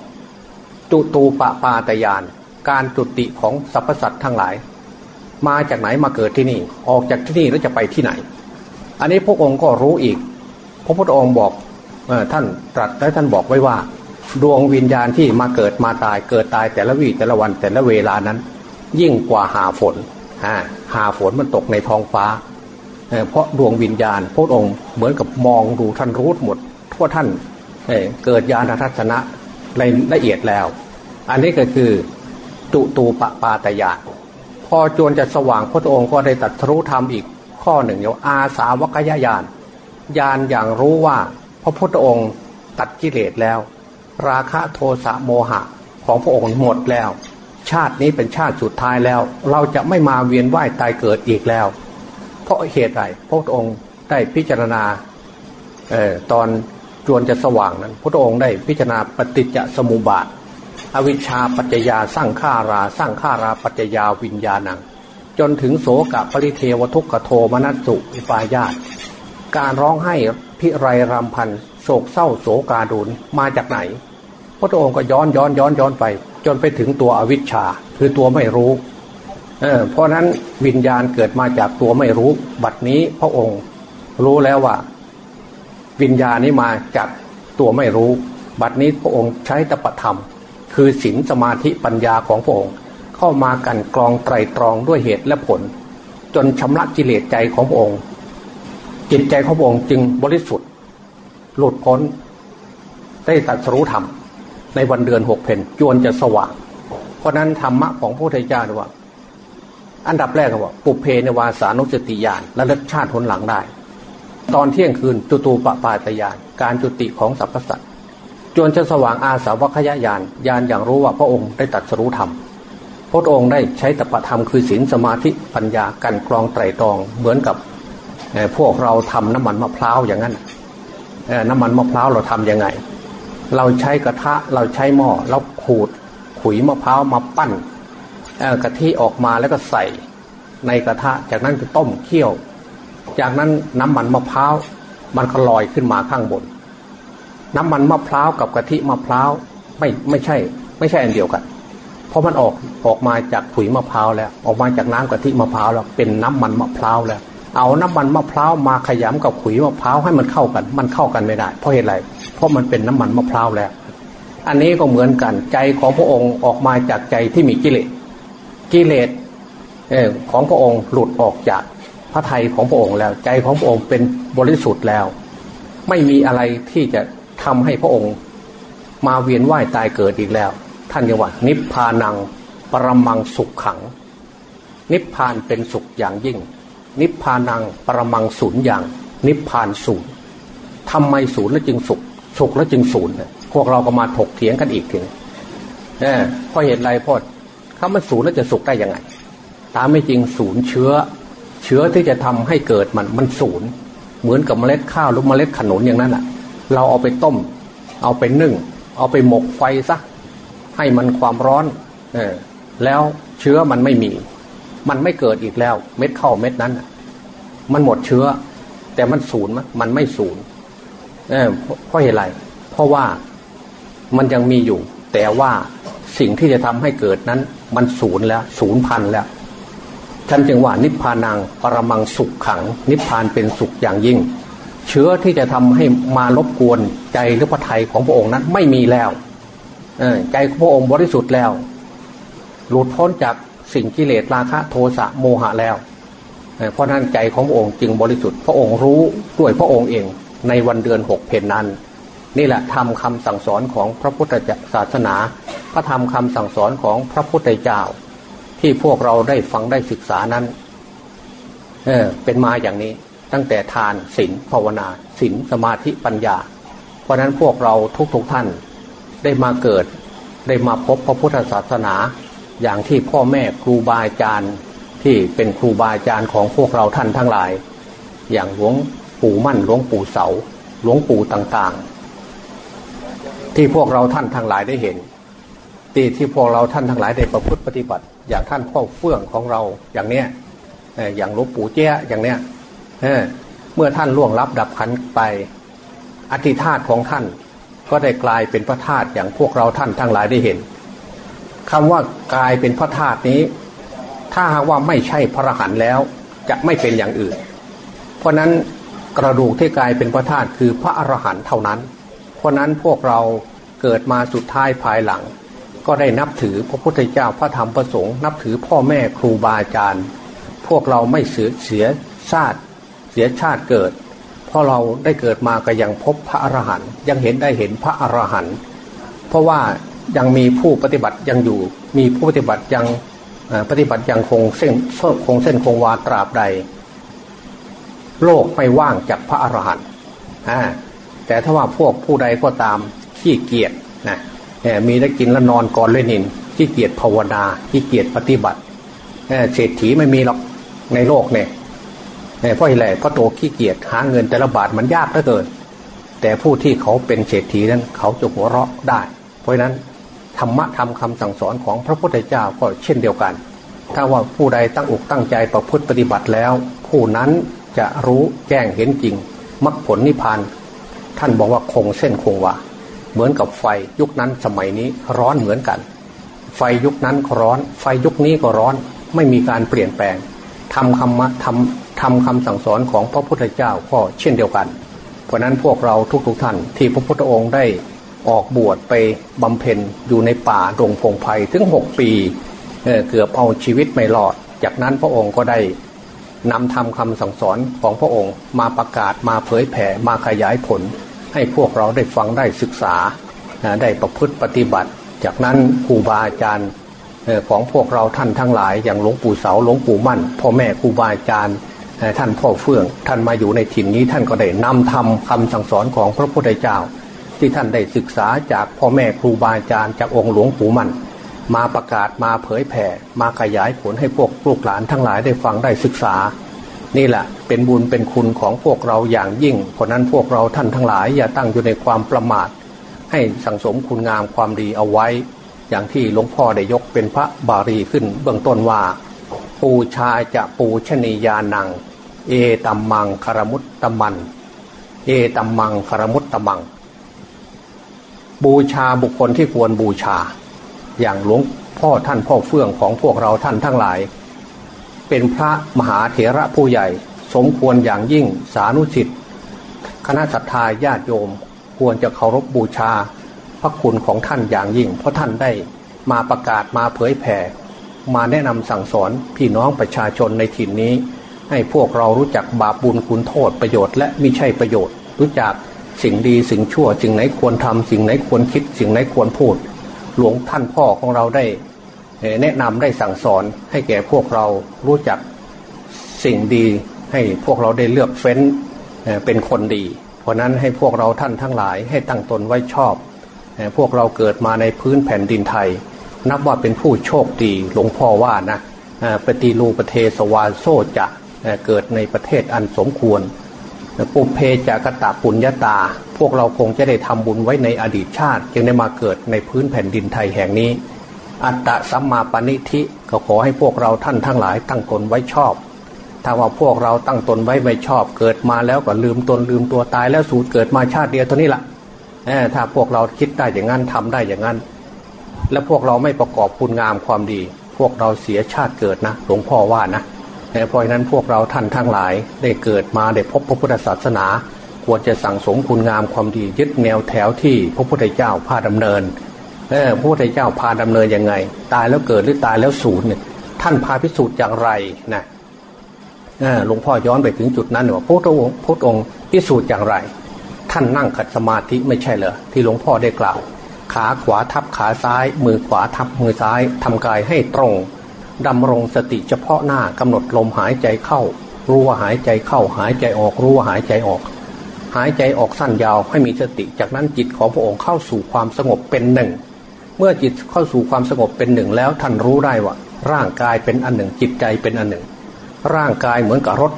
[SPEAKER 1] จุตูปปาตยาน การจุติของสรรพสัตว์ทั้งหลาย มาจากไหนมาเกิดที่นี่ ออกจากที่นี่แล้วจะไปที่ไหน อันนี้พระองค์ก็รู้อีก พระพุทธองค์บอก ท่านตรัสและท่านบอกไว้ว่า ดวงวิญญาณที่มาเกิดมาตายเกิดตายแต่ละวีแต่ละวันแต่ละเวลานั้น ยิ่งกว่าหาฝนหาฝนมันตกในท้องฟ้าเพราะดวงวิญญาณพระองค์เหมือนกับมองดูท่านรู้หมดพวท่านเเกิดญาณทัศนะละเอียดแล้ว อันนี้ก็คือตุตูปปาตยานพอจวนจะสว่างพระองค์ก็ได้ตัดรู้ธรรมอีกข้อหนึ่งเดียวอาสาวกยญาณญาณอย่างรู้ว่า ระพุทธองค์ตัดกิเลสแล้ว ราคะโทสะโมหะของพระองค์หมดแล้ว ชาตินี้เป็นชาติสุดท้ายแล้ว เราจะไม่มาเวียนว่ายตายเกิดอีกแล้ว เพราะเหตุไรพระองค์ได้พิจารณาออตอนจวนจะสว่างนั้น พระองค์ได้พิจารณาปฏิจจสมุปบาท อวิชชาปัจจยาสร้างข้าราสร้างข้าราปัจจยาวิญญาณัง จนถึงโสกะปริเทวทุกขโทมนัสสุอิปายาตการร้องให้ พิไรรำพันโศกเศร้าโศกาดุนมาจากไหน พระองค์ก็ย้อนย้อนย้อนย้อนไป จนไปถึงตัวอวิชชา คือตัวไม่รู้เออเพราะนั้นวิญญาณเกิดมาจากตัวไม่รู้ บัดนี้พระองค์รู้แล้วว่า วิญญาณนี้มาจากตัวไม่รู้ บัดนี้พระองค์ใช้ตปธรรม คือศีลสมาธิปัญญาของพระองค์ เข้ามากันกรองไตรตรองด้วยเหตุและผล จนชำระกิเลสใจของพระองค์ จิตใจของพระองค์จึงบริสุทธิ์ หลุดพ้น ได้ตัดสู้ธรรม ในวันเดือนหกเพนจวนจะสว่าง เพราะนั้นธรรมะของพระพุทธเจ้าว่าอันดับแรกก็ว่า ปุเพในวาสานุสติญาณและเลิกชาติผลหลังได้ ตอนเที่ยงคืนจุตูปปาตยานการจุติของสรรพสัตว์จนจะสว่างอาสาวคยายานยานอย่างรู้ว่าพระองค์ได้ตัดสรู้ธรรมพระองค์ได้ใช้ตปะธรรมคือศีลสมาธิปัญญากันกรองไตรตรองเหมือนกับ พวกเราทำน้ำมันมะพร้าวอย่างนั้นน้ำมันมะพร้าวเราทํำยังไง เราใช้กระทะเราใช้หม้อเราขูดขุยมะพร้าวมาปั้นกะทิออกมาแล้วก็ใส่ในกระทะ จากนั้นก็ต้มเคี่ยว จากนั้นน้ำมันมะพร้าวมันก็ลอยขึ้นมาข้างบน น้ำมันมะพร้าวกับกะทิมะพร้าวไม่ไม่ใช่ ไม่ใช่อันเดียวกัน เพราะมันออกออกมาจากผุยมะพร้าวแล้ว ออกมาจากน้ำกะทิมะพร้าวแล้วเป็นน้ำมันมะพร้าวแล้ว เอาน้ำมันมะพร้าวมาขยำกับขุยมะพร้าวให้มันเข้ากัน มันเข้ากันไม่ได้ เพราะเหตุไร เพราะมันเป็นน้ำมันมะพร้าวแล้ว อันนี้ก็เหมือนกันใจของพระองค์ออกมาจากใจที่มีกิเลสกิเลสของพระองค์หลุดออกจากพระไทยของพระองค์แล้ว ใจของพระองค์เป็นบริสุทธิ์แล้ว ไม่มีอะไรที่จะทำให้พระองค์ มาเวียนว่ายตายเกิดอีกแล้ว ท่านเรียกว่านิพพานังปรมังสุขขัง นิพพานเป็นสุขอย่างยิ่ง นิพพานังปรมังศูนย์อย่าง นิพพานศูนย์ทำไมศูนย์แล้วจึงสุขสุขแล้วจึงศูนย์พวกเราก็มาถกเถียงกันอีกทีเออเพราะเหตุไรพ่อถ้ามันศูนย์แล้วจะสุขได้ยังไง ตามไม่จริงศูนย์เชื้อ เชื้อที่จะทำให้เกิดมันมันศูนย์เหมือนกับเมล็ดข้าวหรือเมล็ดขนุนอย่างนั้นอะ เราเอาไปต้ม เอาไปนึ่ง เอาไปหมกไฟซะให้มันความร้อน เออแล้วเชื้อมันไม่มี มันไม่เกิดอีกแล้ว เม็ดข้าวเม็ดนั้นมันหมดเชื้อ แต่มันศูนย์มันไม่ศูนย์เพราะเหตุไร เพราะว่ามันยังมีอยู่ แต่ว่าสิ่งที่จะทำให้เกิดนั้น มันศูนย์แล้ว ศูนย์พันแล้วท่านจึงว่านิพพานังปรมังสุขขัง นิพพานเป็นสุขอย่างยิ่ง เชื้อที่จะทำให้มารบกวนใจหรือพระทัยของพระองค์นั้นไม่มีแล้วใจของพระองค์บริสุทธิ์แล้ว หลุดพ้นจาก สิ่งกิเลสราคะโทสะโมหะแล้ว เพราะนั้นใจของพระองค์จึงบริสุทธิ์พระองค์รู้ด้วยพระองค์เองในวันเดือนหกเพนนั้น นี่แหละทำคำสั่งสอนของพระพุทธศาสนา พระธรรมคำสั่งสอนของพระพุทธเจ้า ที่พวกเราได้ฟังได้ศึกษานั้นเออเป็นมาอย่างนี้ตั้งแต่ทานศีลภาวนาศีลสมาธิปัญญา เพราะนั้นพวกเราทุกๆทท่านได้มาเกิดได้มาพบพระพุทธศาสนา อย่างที่พ่อแม่ครูบาอาจารย์ที่เป็นครูบาอาจารย์ของพวกเราท่านทั้งหลาย อย่างหลวงปู่มั่นหลวงปู่เสาหลวงปู่ต่างๆ ที่พวกเราท่านทั้งหลายได้เห็นที่ที่พวกเราท่านทั้งหลายได้ประพฤติปฏิบัติ อย่างท่านพ่อเฟื่องของเราอย่างเนี้ยอย่างหลวงปู่เจ้าอย่างเนี้ยเมื่อท่านล่วงลับดับขันไปอธิธาตของท่านก็ได้กลายเป็นพระธาตุอย่างพวกเราท่านทั้งหลายได้เห็น คำว่ากลายเป็นพระธาตุนี้ ถ้าหากว่าไม่ใช่พระรหันแล้ว จะไม่เป็นอย่างอื่น เพราะนั้นกระดูกที่กลายเป็นพระธาตุคือพระอรหันต์เท่านั้น เพราะนั้นพวกเราเกิดมาสุดท้ายภายหลัง ก็ได้นับถือพระพุทธเจ้าพระธรรมพระสงฆ์นับถือพ่อแม่ครูบาอาจารย์ พวกเราไม่เสียเสียชาติเสียชาติเกิด เพราะเราได้เกิดมาก็ยังพบพระอรหันต์ยังเห็นได้เห็นพระอรหันต์เพราะว่า ยังมีผู้ปฏิบัติยังอยู่ มีผู้ปฏิบัติยังปฏิบัติยังคงเส้นคงเส้นคงวาตราบใด โลกไม่ว่างจากพระอรหันต์แต่ถ้าว่าพวกผู้ใดก็ตามขี้เกียจนะมีได้กินแล้วนอนก่อนเลยนินขี้เกียจภาวนาขี้เกียจปฏิบัติเศรษฐีไม่มีหรอกในโลกเนี่ยเพราะอะไรเพราะตัวขี้เกียจหาเงินแต่ละบาทมันยากเหลือเกิน แต่ผู้ที่เขาเป็นเศรษฐีนั้นเขาจะหัวเราะได้ เพราะนั้น ธรรมะทำคำสั่งสอนของพระพุทธเจ้าก็เช่นเดียวกัน ถ้าว่าผู้ใดตั้งอกตั้งใจประพฤติปฏิบัติแล้ว ผู้นั้นจะรู้แจ้งเห็นจริงมรรคผลนิพพานท่านบอกว่าคงเส้นคงวาเหมือนกับไฟยุคนั้นสมัยนี้ร้อนเหมือนกัน ไฟยุคนั้นร้อน ไฟยุคนี้ก็ร้อนไม่มีการเปลี่ยนแปลงทำคำทำทำคำสั่งสอนของพระพุทธเจ้าก็เช่นเดียวกัน เพราะนั้นพวกเราทุกๆทท่านที่พระพุทธองค์ได้ ออกบวชไปบำเพ็ญอยู่ในป่าดงพงไพ่ถึงหกปีเเกือบเอาชีวิตไม่รอด จากนั้นพระองค์ก็ได้นำทำคำสั่งสอนของพระองค์มาประกาศมาเผยแผ่มาขยายผล ให้พวกเราได้ฟังได้ศึกษาได้ประพฤติปฏิบัติ จากนั้นครูบาอาจารย์ของพวกเราท่านทั้งหลาย อย่างหลวงปู่เสาหลวงปู่มั่นพ่อแม่ครูบาอาจารย์ท่านพ่อเฟื่องท่านมาอยู่ในถิ่นนี้ท่านก็ได้นำทำคำสั่งสอนของพระพุทธเจ้า ที่ท่านได้ศึกษาจากพ่อแม่ครูบาอาจารย์จากองค์หลวงปู่มั่นมาประกาศมาเผยแผ่ มาขยายผลให้พวกลูกหลานทั้งหลายได้ฟังได้ศึกษา นี่แหละเป็นบุญเป็นคุณของพวกเราอย่างยิ่ง เพราะนั้นพวกเราท่านทั้งหลายอย่าตั้งอยู่ในความประมาท ให้สังสมคุณงามความดีเอาไว้ อย่างที่หลวงพ่อได้ยกเป็นพระบารีขึ้นเบื้องต้นว่า ปูชาจะปูชนียานัง เอตัมมังคารมุตตมัน เอตัมมังคารมุตตมัง บูชาบุคคลที่ควรบูชา อย่างหลวงพ่อท่านพ่อเฟื่องของพวกเราท่านทั้งหลาย เป็นพระมหาเถระผู้ใหญ่ สมควรอย่างยิ่งสานุสิทธิ์คณะสัตยาญาติโยม ควรจะเคารพบบูชา พระคุณของท่านอย่างยิ่ง เพราะท่านได้มาประกาศมาเผยแผ่มาแนะนำสั่งสอนพี่น้องประชาชนในถิ่นนี้ ให้พวกเรารู้จักบาปบุญคุณโทษประโยชน์และมิใช่ประโยชน์ รู้จัก สิ่งดีสิ่งชั่ว สิ่งไหนควรทำสิ่งไหนควรคิด สิ่งไหนควรพูด หลวงท่านพ่อของเราได้ แนะนำได้สั่งสอนให้แก่พวกเรารู้จักสิ่งดีให้พวกเราได้เลือกเฟ้นเป็นคนดี เพราะนั้นให้พวกเราท่านทั้งหลายให้ตั้งตนไว้ชอบ พวกเราเกิดมาในพื้นแผ่นดินไทย นับว่าเป็นผู้โชคดีหลวงพ่อว่านะปฏิรูประเทศวาโซจะเกิดในประเทศอันสมควร ปุเพจากตะปุญญาตา พวกเราคงจะได้ทำบุญไว้ในอดีตชาติ จึงได้มาเกิดในพื้นแผ่นดินไทยแห่งนี้ อัตตะสัมมาปณิธิก็ขอให้พวกเราท่านทั้งหลายตั้งตนไว้ชอบ ถ้าว่าพวกเราตั้งตนไว้ไม่ชอบ เกิดมาแล้วก็ลืมตนลืมตัวตายแล้วสูญเกิดมาชาติเดียวตัวนี้ละ่ะถ้าพวกเราคิดได้อย่างนั้นทำได้อย่างนั้น และพวกเราไม่ประกอบคุณงามความดี พวกเราเสียชาติเกิดนะ หลวงพ่อว่านะ เพราะนั้นพวกเราท่านทั้งหลายได้เกิดมาได้พบพระพุทธศาสนา ควรจะสั่งสมคุณงามความดียึดแนวแถวที่พระพุทธเจ้าพาดำเนินเออพระพุทธเจ้าพาดำเนินยังไง ตายแล้วเกิดหรือตายแล้วสูญเนี่ยท่านพาพิสูจน์อย่างไรนะหลวงพ่อย้อนไปถึงจุดนั้นว่าพระองค์พระองค์พิสูจน์อย่างไร ท่านนั่งขัดสมาธิไม่ใช่เหรอที่หลวงพ่อได้กล่าว ขาขวาทับขาซ้าย มือขวาทับมือซ้ายทำกายให้ตรง ดำรงสติเฉพาะหน้ากำหนดลมหายใจเข้า รู้ว่าหายใจเข้าหายใจออกรู้ว่าหายใจออก หายใจออกสั้นยาวให้มีสติ จากนั้นจิตของพระองค์เข้าสู่ความสงบเป็นหนึ่ง เมื่อจิตเข้าสู่ความสงบเป็นหนึ่งแล้วท่านรู้ได้ว่า ร่างกายเป็นอันหนึ่ง จิตใจเป็นอันหนึ่ง ร่างกายเหมือนกับรถ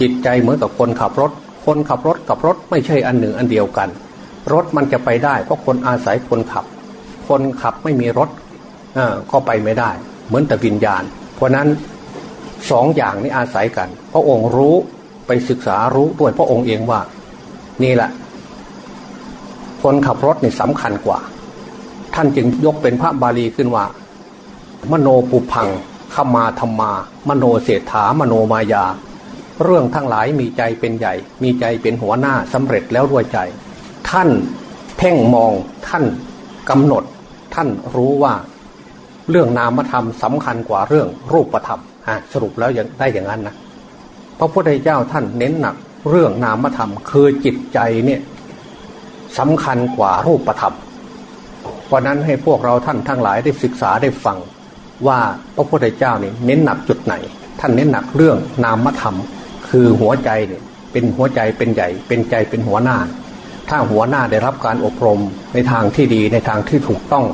[SPEAKER 1] จิตใจเหมือนกับคนขับรถ คนขับรถกับรถไม่ใช่อันหนึ่งอันเดียวกัน รถมันจะไปได้เพราะคนอาศัยคนขับ คนขับไม่มีรถก็ไปไม่ได้ เหมือนแต่วิญญาณ เพราะนั้นสองอย่างนี้อาศัยกัน พระองค์รู้ไปศึกษารู้ด้วยพระองค์เองว่า นี่แหละ คนขับรถนี่สำคัญกว่า ท่านจึงยกเป็นพระบาลีขึ้นว่า มโนปุพังขมาธรรมา มโนเศรษฐามโนมายา เรื่องทั้งหลายมีใจเป็นใหญ่ มีใจเป็นหัวหน้าสำเร็จแล้วด้วยใจ ท่านเพ่งมองท่านกำหนด ท่านรู้ว่า เรื่องนามธรรมสำคัญกว่าเรื่องรูปธรรมสรุปแล้วยังได้อย่างนั้นนะพระพุทธเจ้าท่านเน้นหนักเรื่องนามธรรม คือจิตใจเนี่ยสำคัญกว่ารูปธรรมเพราะนั้นให้พวกเราท่านทั้งหลายได้ศึกษาได้ฟัง ว่าพระพุทธเจ้านี่เน้นหนักจุดไหน ท่านเน้นหนักเรื่องนามธรรม คือหัวใจเนี่ยเป็นหัวใจเป็นใหญ่ เป็นใจเป็นหัวหน้า ถ้าหัวหน้าได้รับการอบรมในทางที่ดีในทางที่ถูกต้อง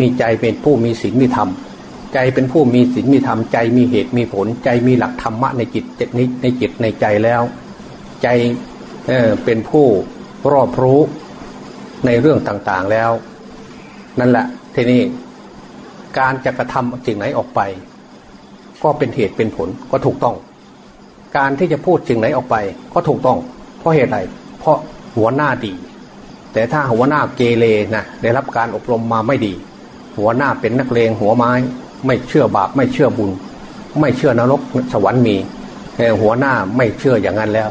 [SPEAKER 1] มีใจเป็นผู้มีศีลมีธรรม ใจเป็นผู้มีศีลมีธรรมใจมีเหตุมีผล ใจมีหลักธรรมะในจิตในในจิตในใจแล้ว ใจเเป็นผู้รอบรู้ในเรื่องต่างๆแล้ว นั่นแหละทีนี้การจะกระทำสิ่งไหนออกไป ก็เป็นเหตุเป็นผลก็ถูกต้อง การที่จะพูดสิ่งไหนออกไป ก็ถูกต้อง เพราะเหตุใดเพราะหัวหน้าดี แต่ถ้าหัวหน้าเกเรนะได้รับการอบรมมาไม่ดี หัวหน้าเป็นนักเลงหัวไม้ ไม่เชื่อบาปไม่เชื่อบุญ ไม่เชื่อนรกสวรรค์มีหัวหน้าไม่เชื่ออย่างนั้นแล้ว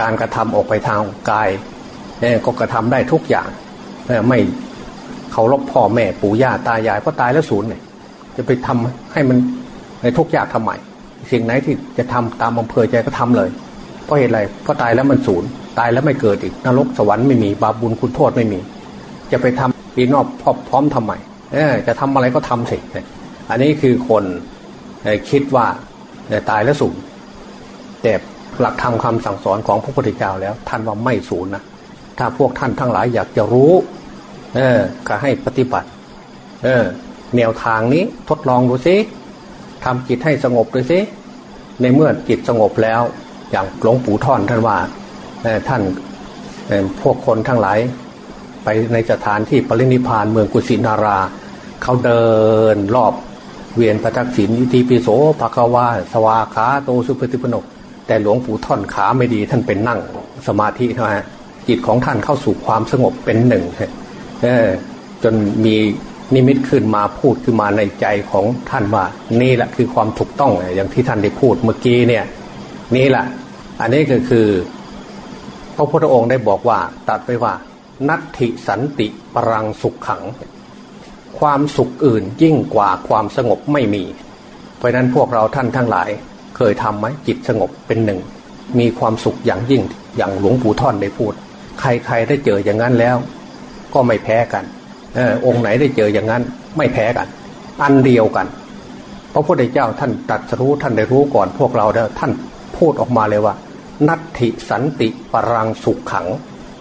[SPEAKER 1] การกระทำออกไปทางกายก็กระทำได้ทุกอย่างไม่เคารพพ่อแม่ปู่ย่าตายายเพราะตายแล้วศูนย์เนี่ยจะไปทำให้มันในทุกอย่างทำไมสิ่งไหนที่จะทำตามอำเภอใจก็ทำเลย ราะเหตุไรเพราะตายแล้วมันศูนย์ตายแล้วไม่เกิดอีกนรกสวรรค์ไม่มีบาปบุญคุณโทษไม่มี จะไปทำปีนอกพร้อมพร้อมทำไมเออจะทำอะไรก็ทำสิอันนี้คือคนคิดว่าตายแล้วศูนย์แต่หลักธรรมคาสั่งสอนของพระพุทธเจ้าแล้ว ท่านว่าไม่ศูนย์นะถ้าพวกท่านทั้งหลายอยากจะรู้ เออก็ให้ปฏิบัติ เออ แนวทางนี้ทดลองดูสิทำจิตให้สงบดูสิในเมื่อจิตสงบแล้ว อย่างหลวงปู่ท่อนท่านว่าท่านพวกคนทั้งหลาย ไปในสถานที่ปรินิพานเมืองกุสินารา เขาเดินรอบเวียนประจักษิณอิติปิโสภควาสวาขาโตสุปฏิปนก แต่หลวงปู่ท่อนขาไม่ดีท่านเป็นนั่งสมาธิเท่านั้นจิตของท่านเข้าสู่ความสงบเป็นหนึ่งจนมีนิมิตขึ้นมาพูดขึ้นมาในใจของท่านว่านี่แหละคือความถูกต้องอย่างที่ท่านได้พูดเมื่อกี้เนี่ย นี่แหละอันนี้ก็คือ พระพุทธองค์ได้บอกว่า ตัดไปว่า นัตถิสันติปรังสุขขัง ความสุขอื่นยิ่งกว่าความสงบไม่มี เพราะนั้นพวกเราท่านทั้งหลาย เคยทำไหมจิตสงบเป็นหนึ่ง มีความสุขอย่างยิ่งอย่างหลวงปู่ท่อนได้พูด ใครๆได้เจออย่างนั้นแล้ว ก็ไม่แพ้กันออองค์ไหนได้เจออย่างนั้น ไม่แพ้กัน อันเดียวกันพระพุทธเจ้าท่านตัดรู้ท่านได้รู้ก่อนพวกเราแล้วท่าน พูดออกมาเลยว่า นัตถิสันติปรังสุขขัง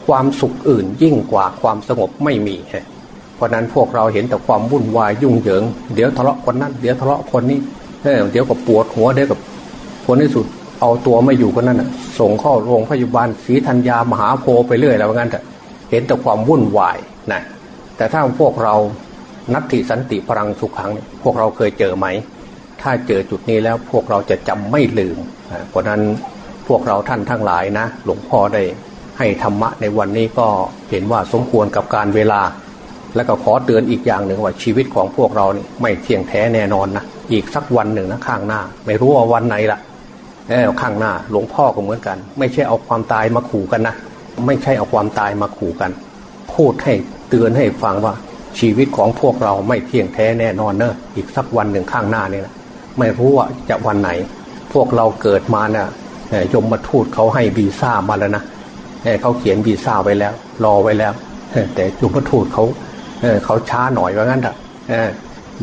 [SPEAKER 1] ความสุขอื่นยิ่งกว่าความสงบไม่มีเพราะนั้นพวกเราเห็นแต่ความวุ่นวายยุ่งเหยิง เดี๋ยวทะเลาะคนนั้นเดี๋ยวทะเลาะคนนี้เเดี๋ยวก็ปวดหัวเดี๋ยวกับคนที่สุดเอาตัวไม่อยู่คนนั้นส่งเข้าโรงพยาบาลศรีธัญญามหาโพไปเรื่อยแล้วงั้นแต่เห็นแต่ความวุ่นวายนะแต่ถ้าพวกเรานัตติสันติพลังสุขขัง พวกเราเคยเจอไหม ถ้าเจอจุดนี้แล้วพวกเราจะจำไม่ลืม เพราะนั้นพวกเราท่านทั้งหลายนะ หลวงพ่อได้ให้ธรรมะในวันนี้ก็เห็นว่าสมควรกับการเวลา และก็ขอเตือนอีกอย่างหนึ่งว่าชีวิตของพวกเรานี่ไม่เที่ยงแท้แน่นอนนะอีกสักวันหนึ่งนะข้างหน้า ไม่รู้ว่าวันไหนละเออข้างหน้าหลวงพ่อก็เหมือนกัน ไม่ใช่เอาความตายมาขู่กันนะไม่ใช่เอาความตายมาขู่กัน พูดให้เตือนให้ฟังว่าชีวิตของพวกเราไม่เที่ยงแท้แน่นอนเนอะอีกสักวันหนึ่งข้างหน้านี่นะ ไม่รู้ว่าจะวันไหน พวกเราเกิดมาเนะ่ยยมมาทูตเขาให้วีซ่ามาแล้วนะเขาเขียนวีซ่าไว้แล้ว รอไว้แล้วแต่ยมมาทูตเขาเขาช้าหน่อยว่างั้นเถอะ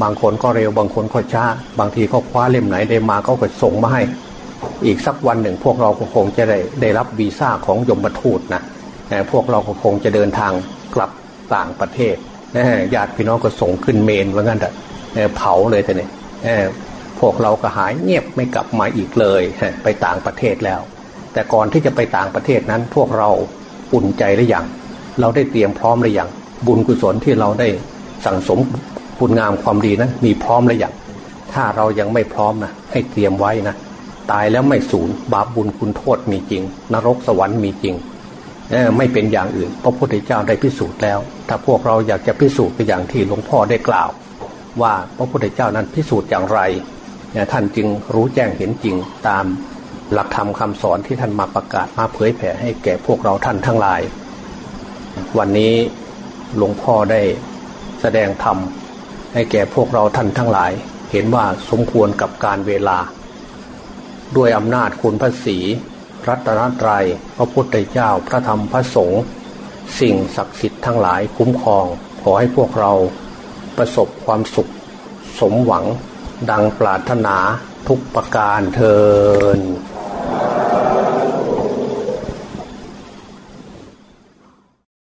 [SPEAKER 1] บางคนก็เร็วบางคนก็ช้า บางทีเขาคว้าเล่มไหนได้มาเขาก็ส่งมาให้ อีกสักวันหนึ่ง พวกเราก็คงจะได้ได้รับวีซ่าของยมทูตนะพวกเราก็คงจะเดินทางกลับต่างประเทศญาติพี่น้องก็ส่งขึ้นเมนว่างั้นแต่เผาเลยแต่เนี่ย พวกเราก็หายเงียบไม่กลับมาอีกเลย ไปต่างประเทศแล้ว แต่ก่อนที่จะไปต่างประเทศนั้น พวกเราอุ่นใจหรือยังเราได้เตรียมพร้อมหรือยังบุญกุศลที่เราได้สั่งสมคุณงามความดีนั้นมีพร้อมหรือยังถ้าเรายังไม่พร้อมนะให้เตรียมไว้นะตายแล้วไม่สูญบาปบุญคุณโทษมีจริง นรกสวรรค์มีจริงไม่เป็นอย่างอื่นพระพุทธเจ้าได้พิสูจน์แล้ว ถ้าพวกเราอยากจะพิสูจน์ก็อย่างที่หลวงพ่อได้กล่าว ว่าพระพุทธเจ้านั้นพิสูจน์อย่างไร ท่านจึงรู้แจ้งเห็นจริงตามหลักธรรมคำสอนที่ท่านมาประกาศมาเผยแผ่ให้แก่พวกเราท่านทั้งหลาย วันนี้หลวงพ่อได้แสดงธรรมให้แก่พวกเราท่านทั้งหลาย เห็นว่าสมควรกับการเวลา ด้วยอำนาจคุณพระศีรัตนตรยัยพระพุทธเจ้าพระธรรมพระสงฆ์สิ่งศักดิ์สิทธิ์ทั้งหลายคุ้มครอง ขอให้พวกเราประสบความสุขสมหวัง ดังปรารถนาทุกประการเทิน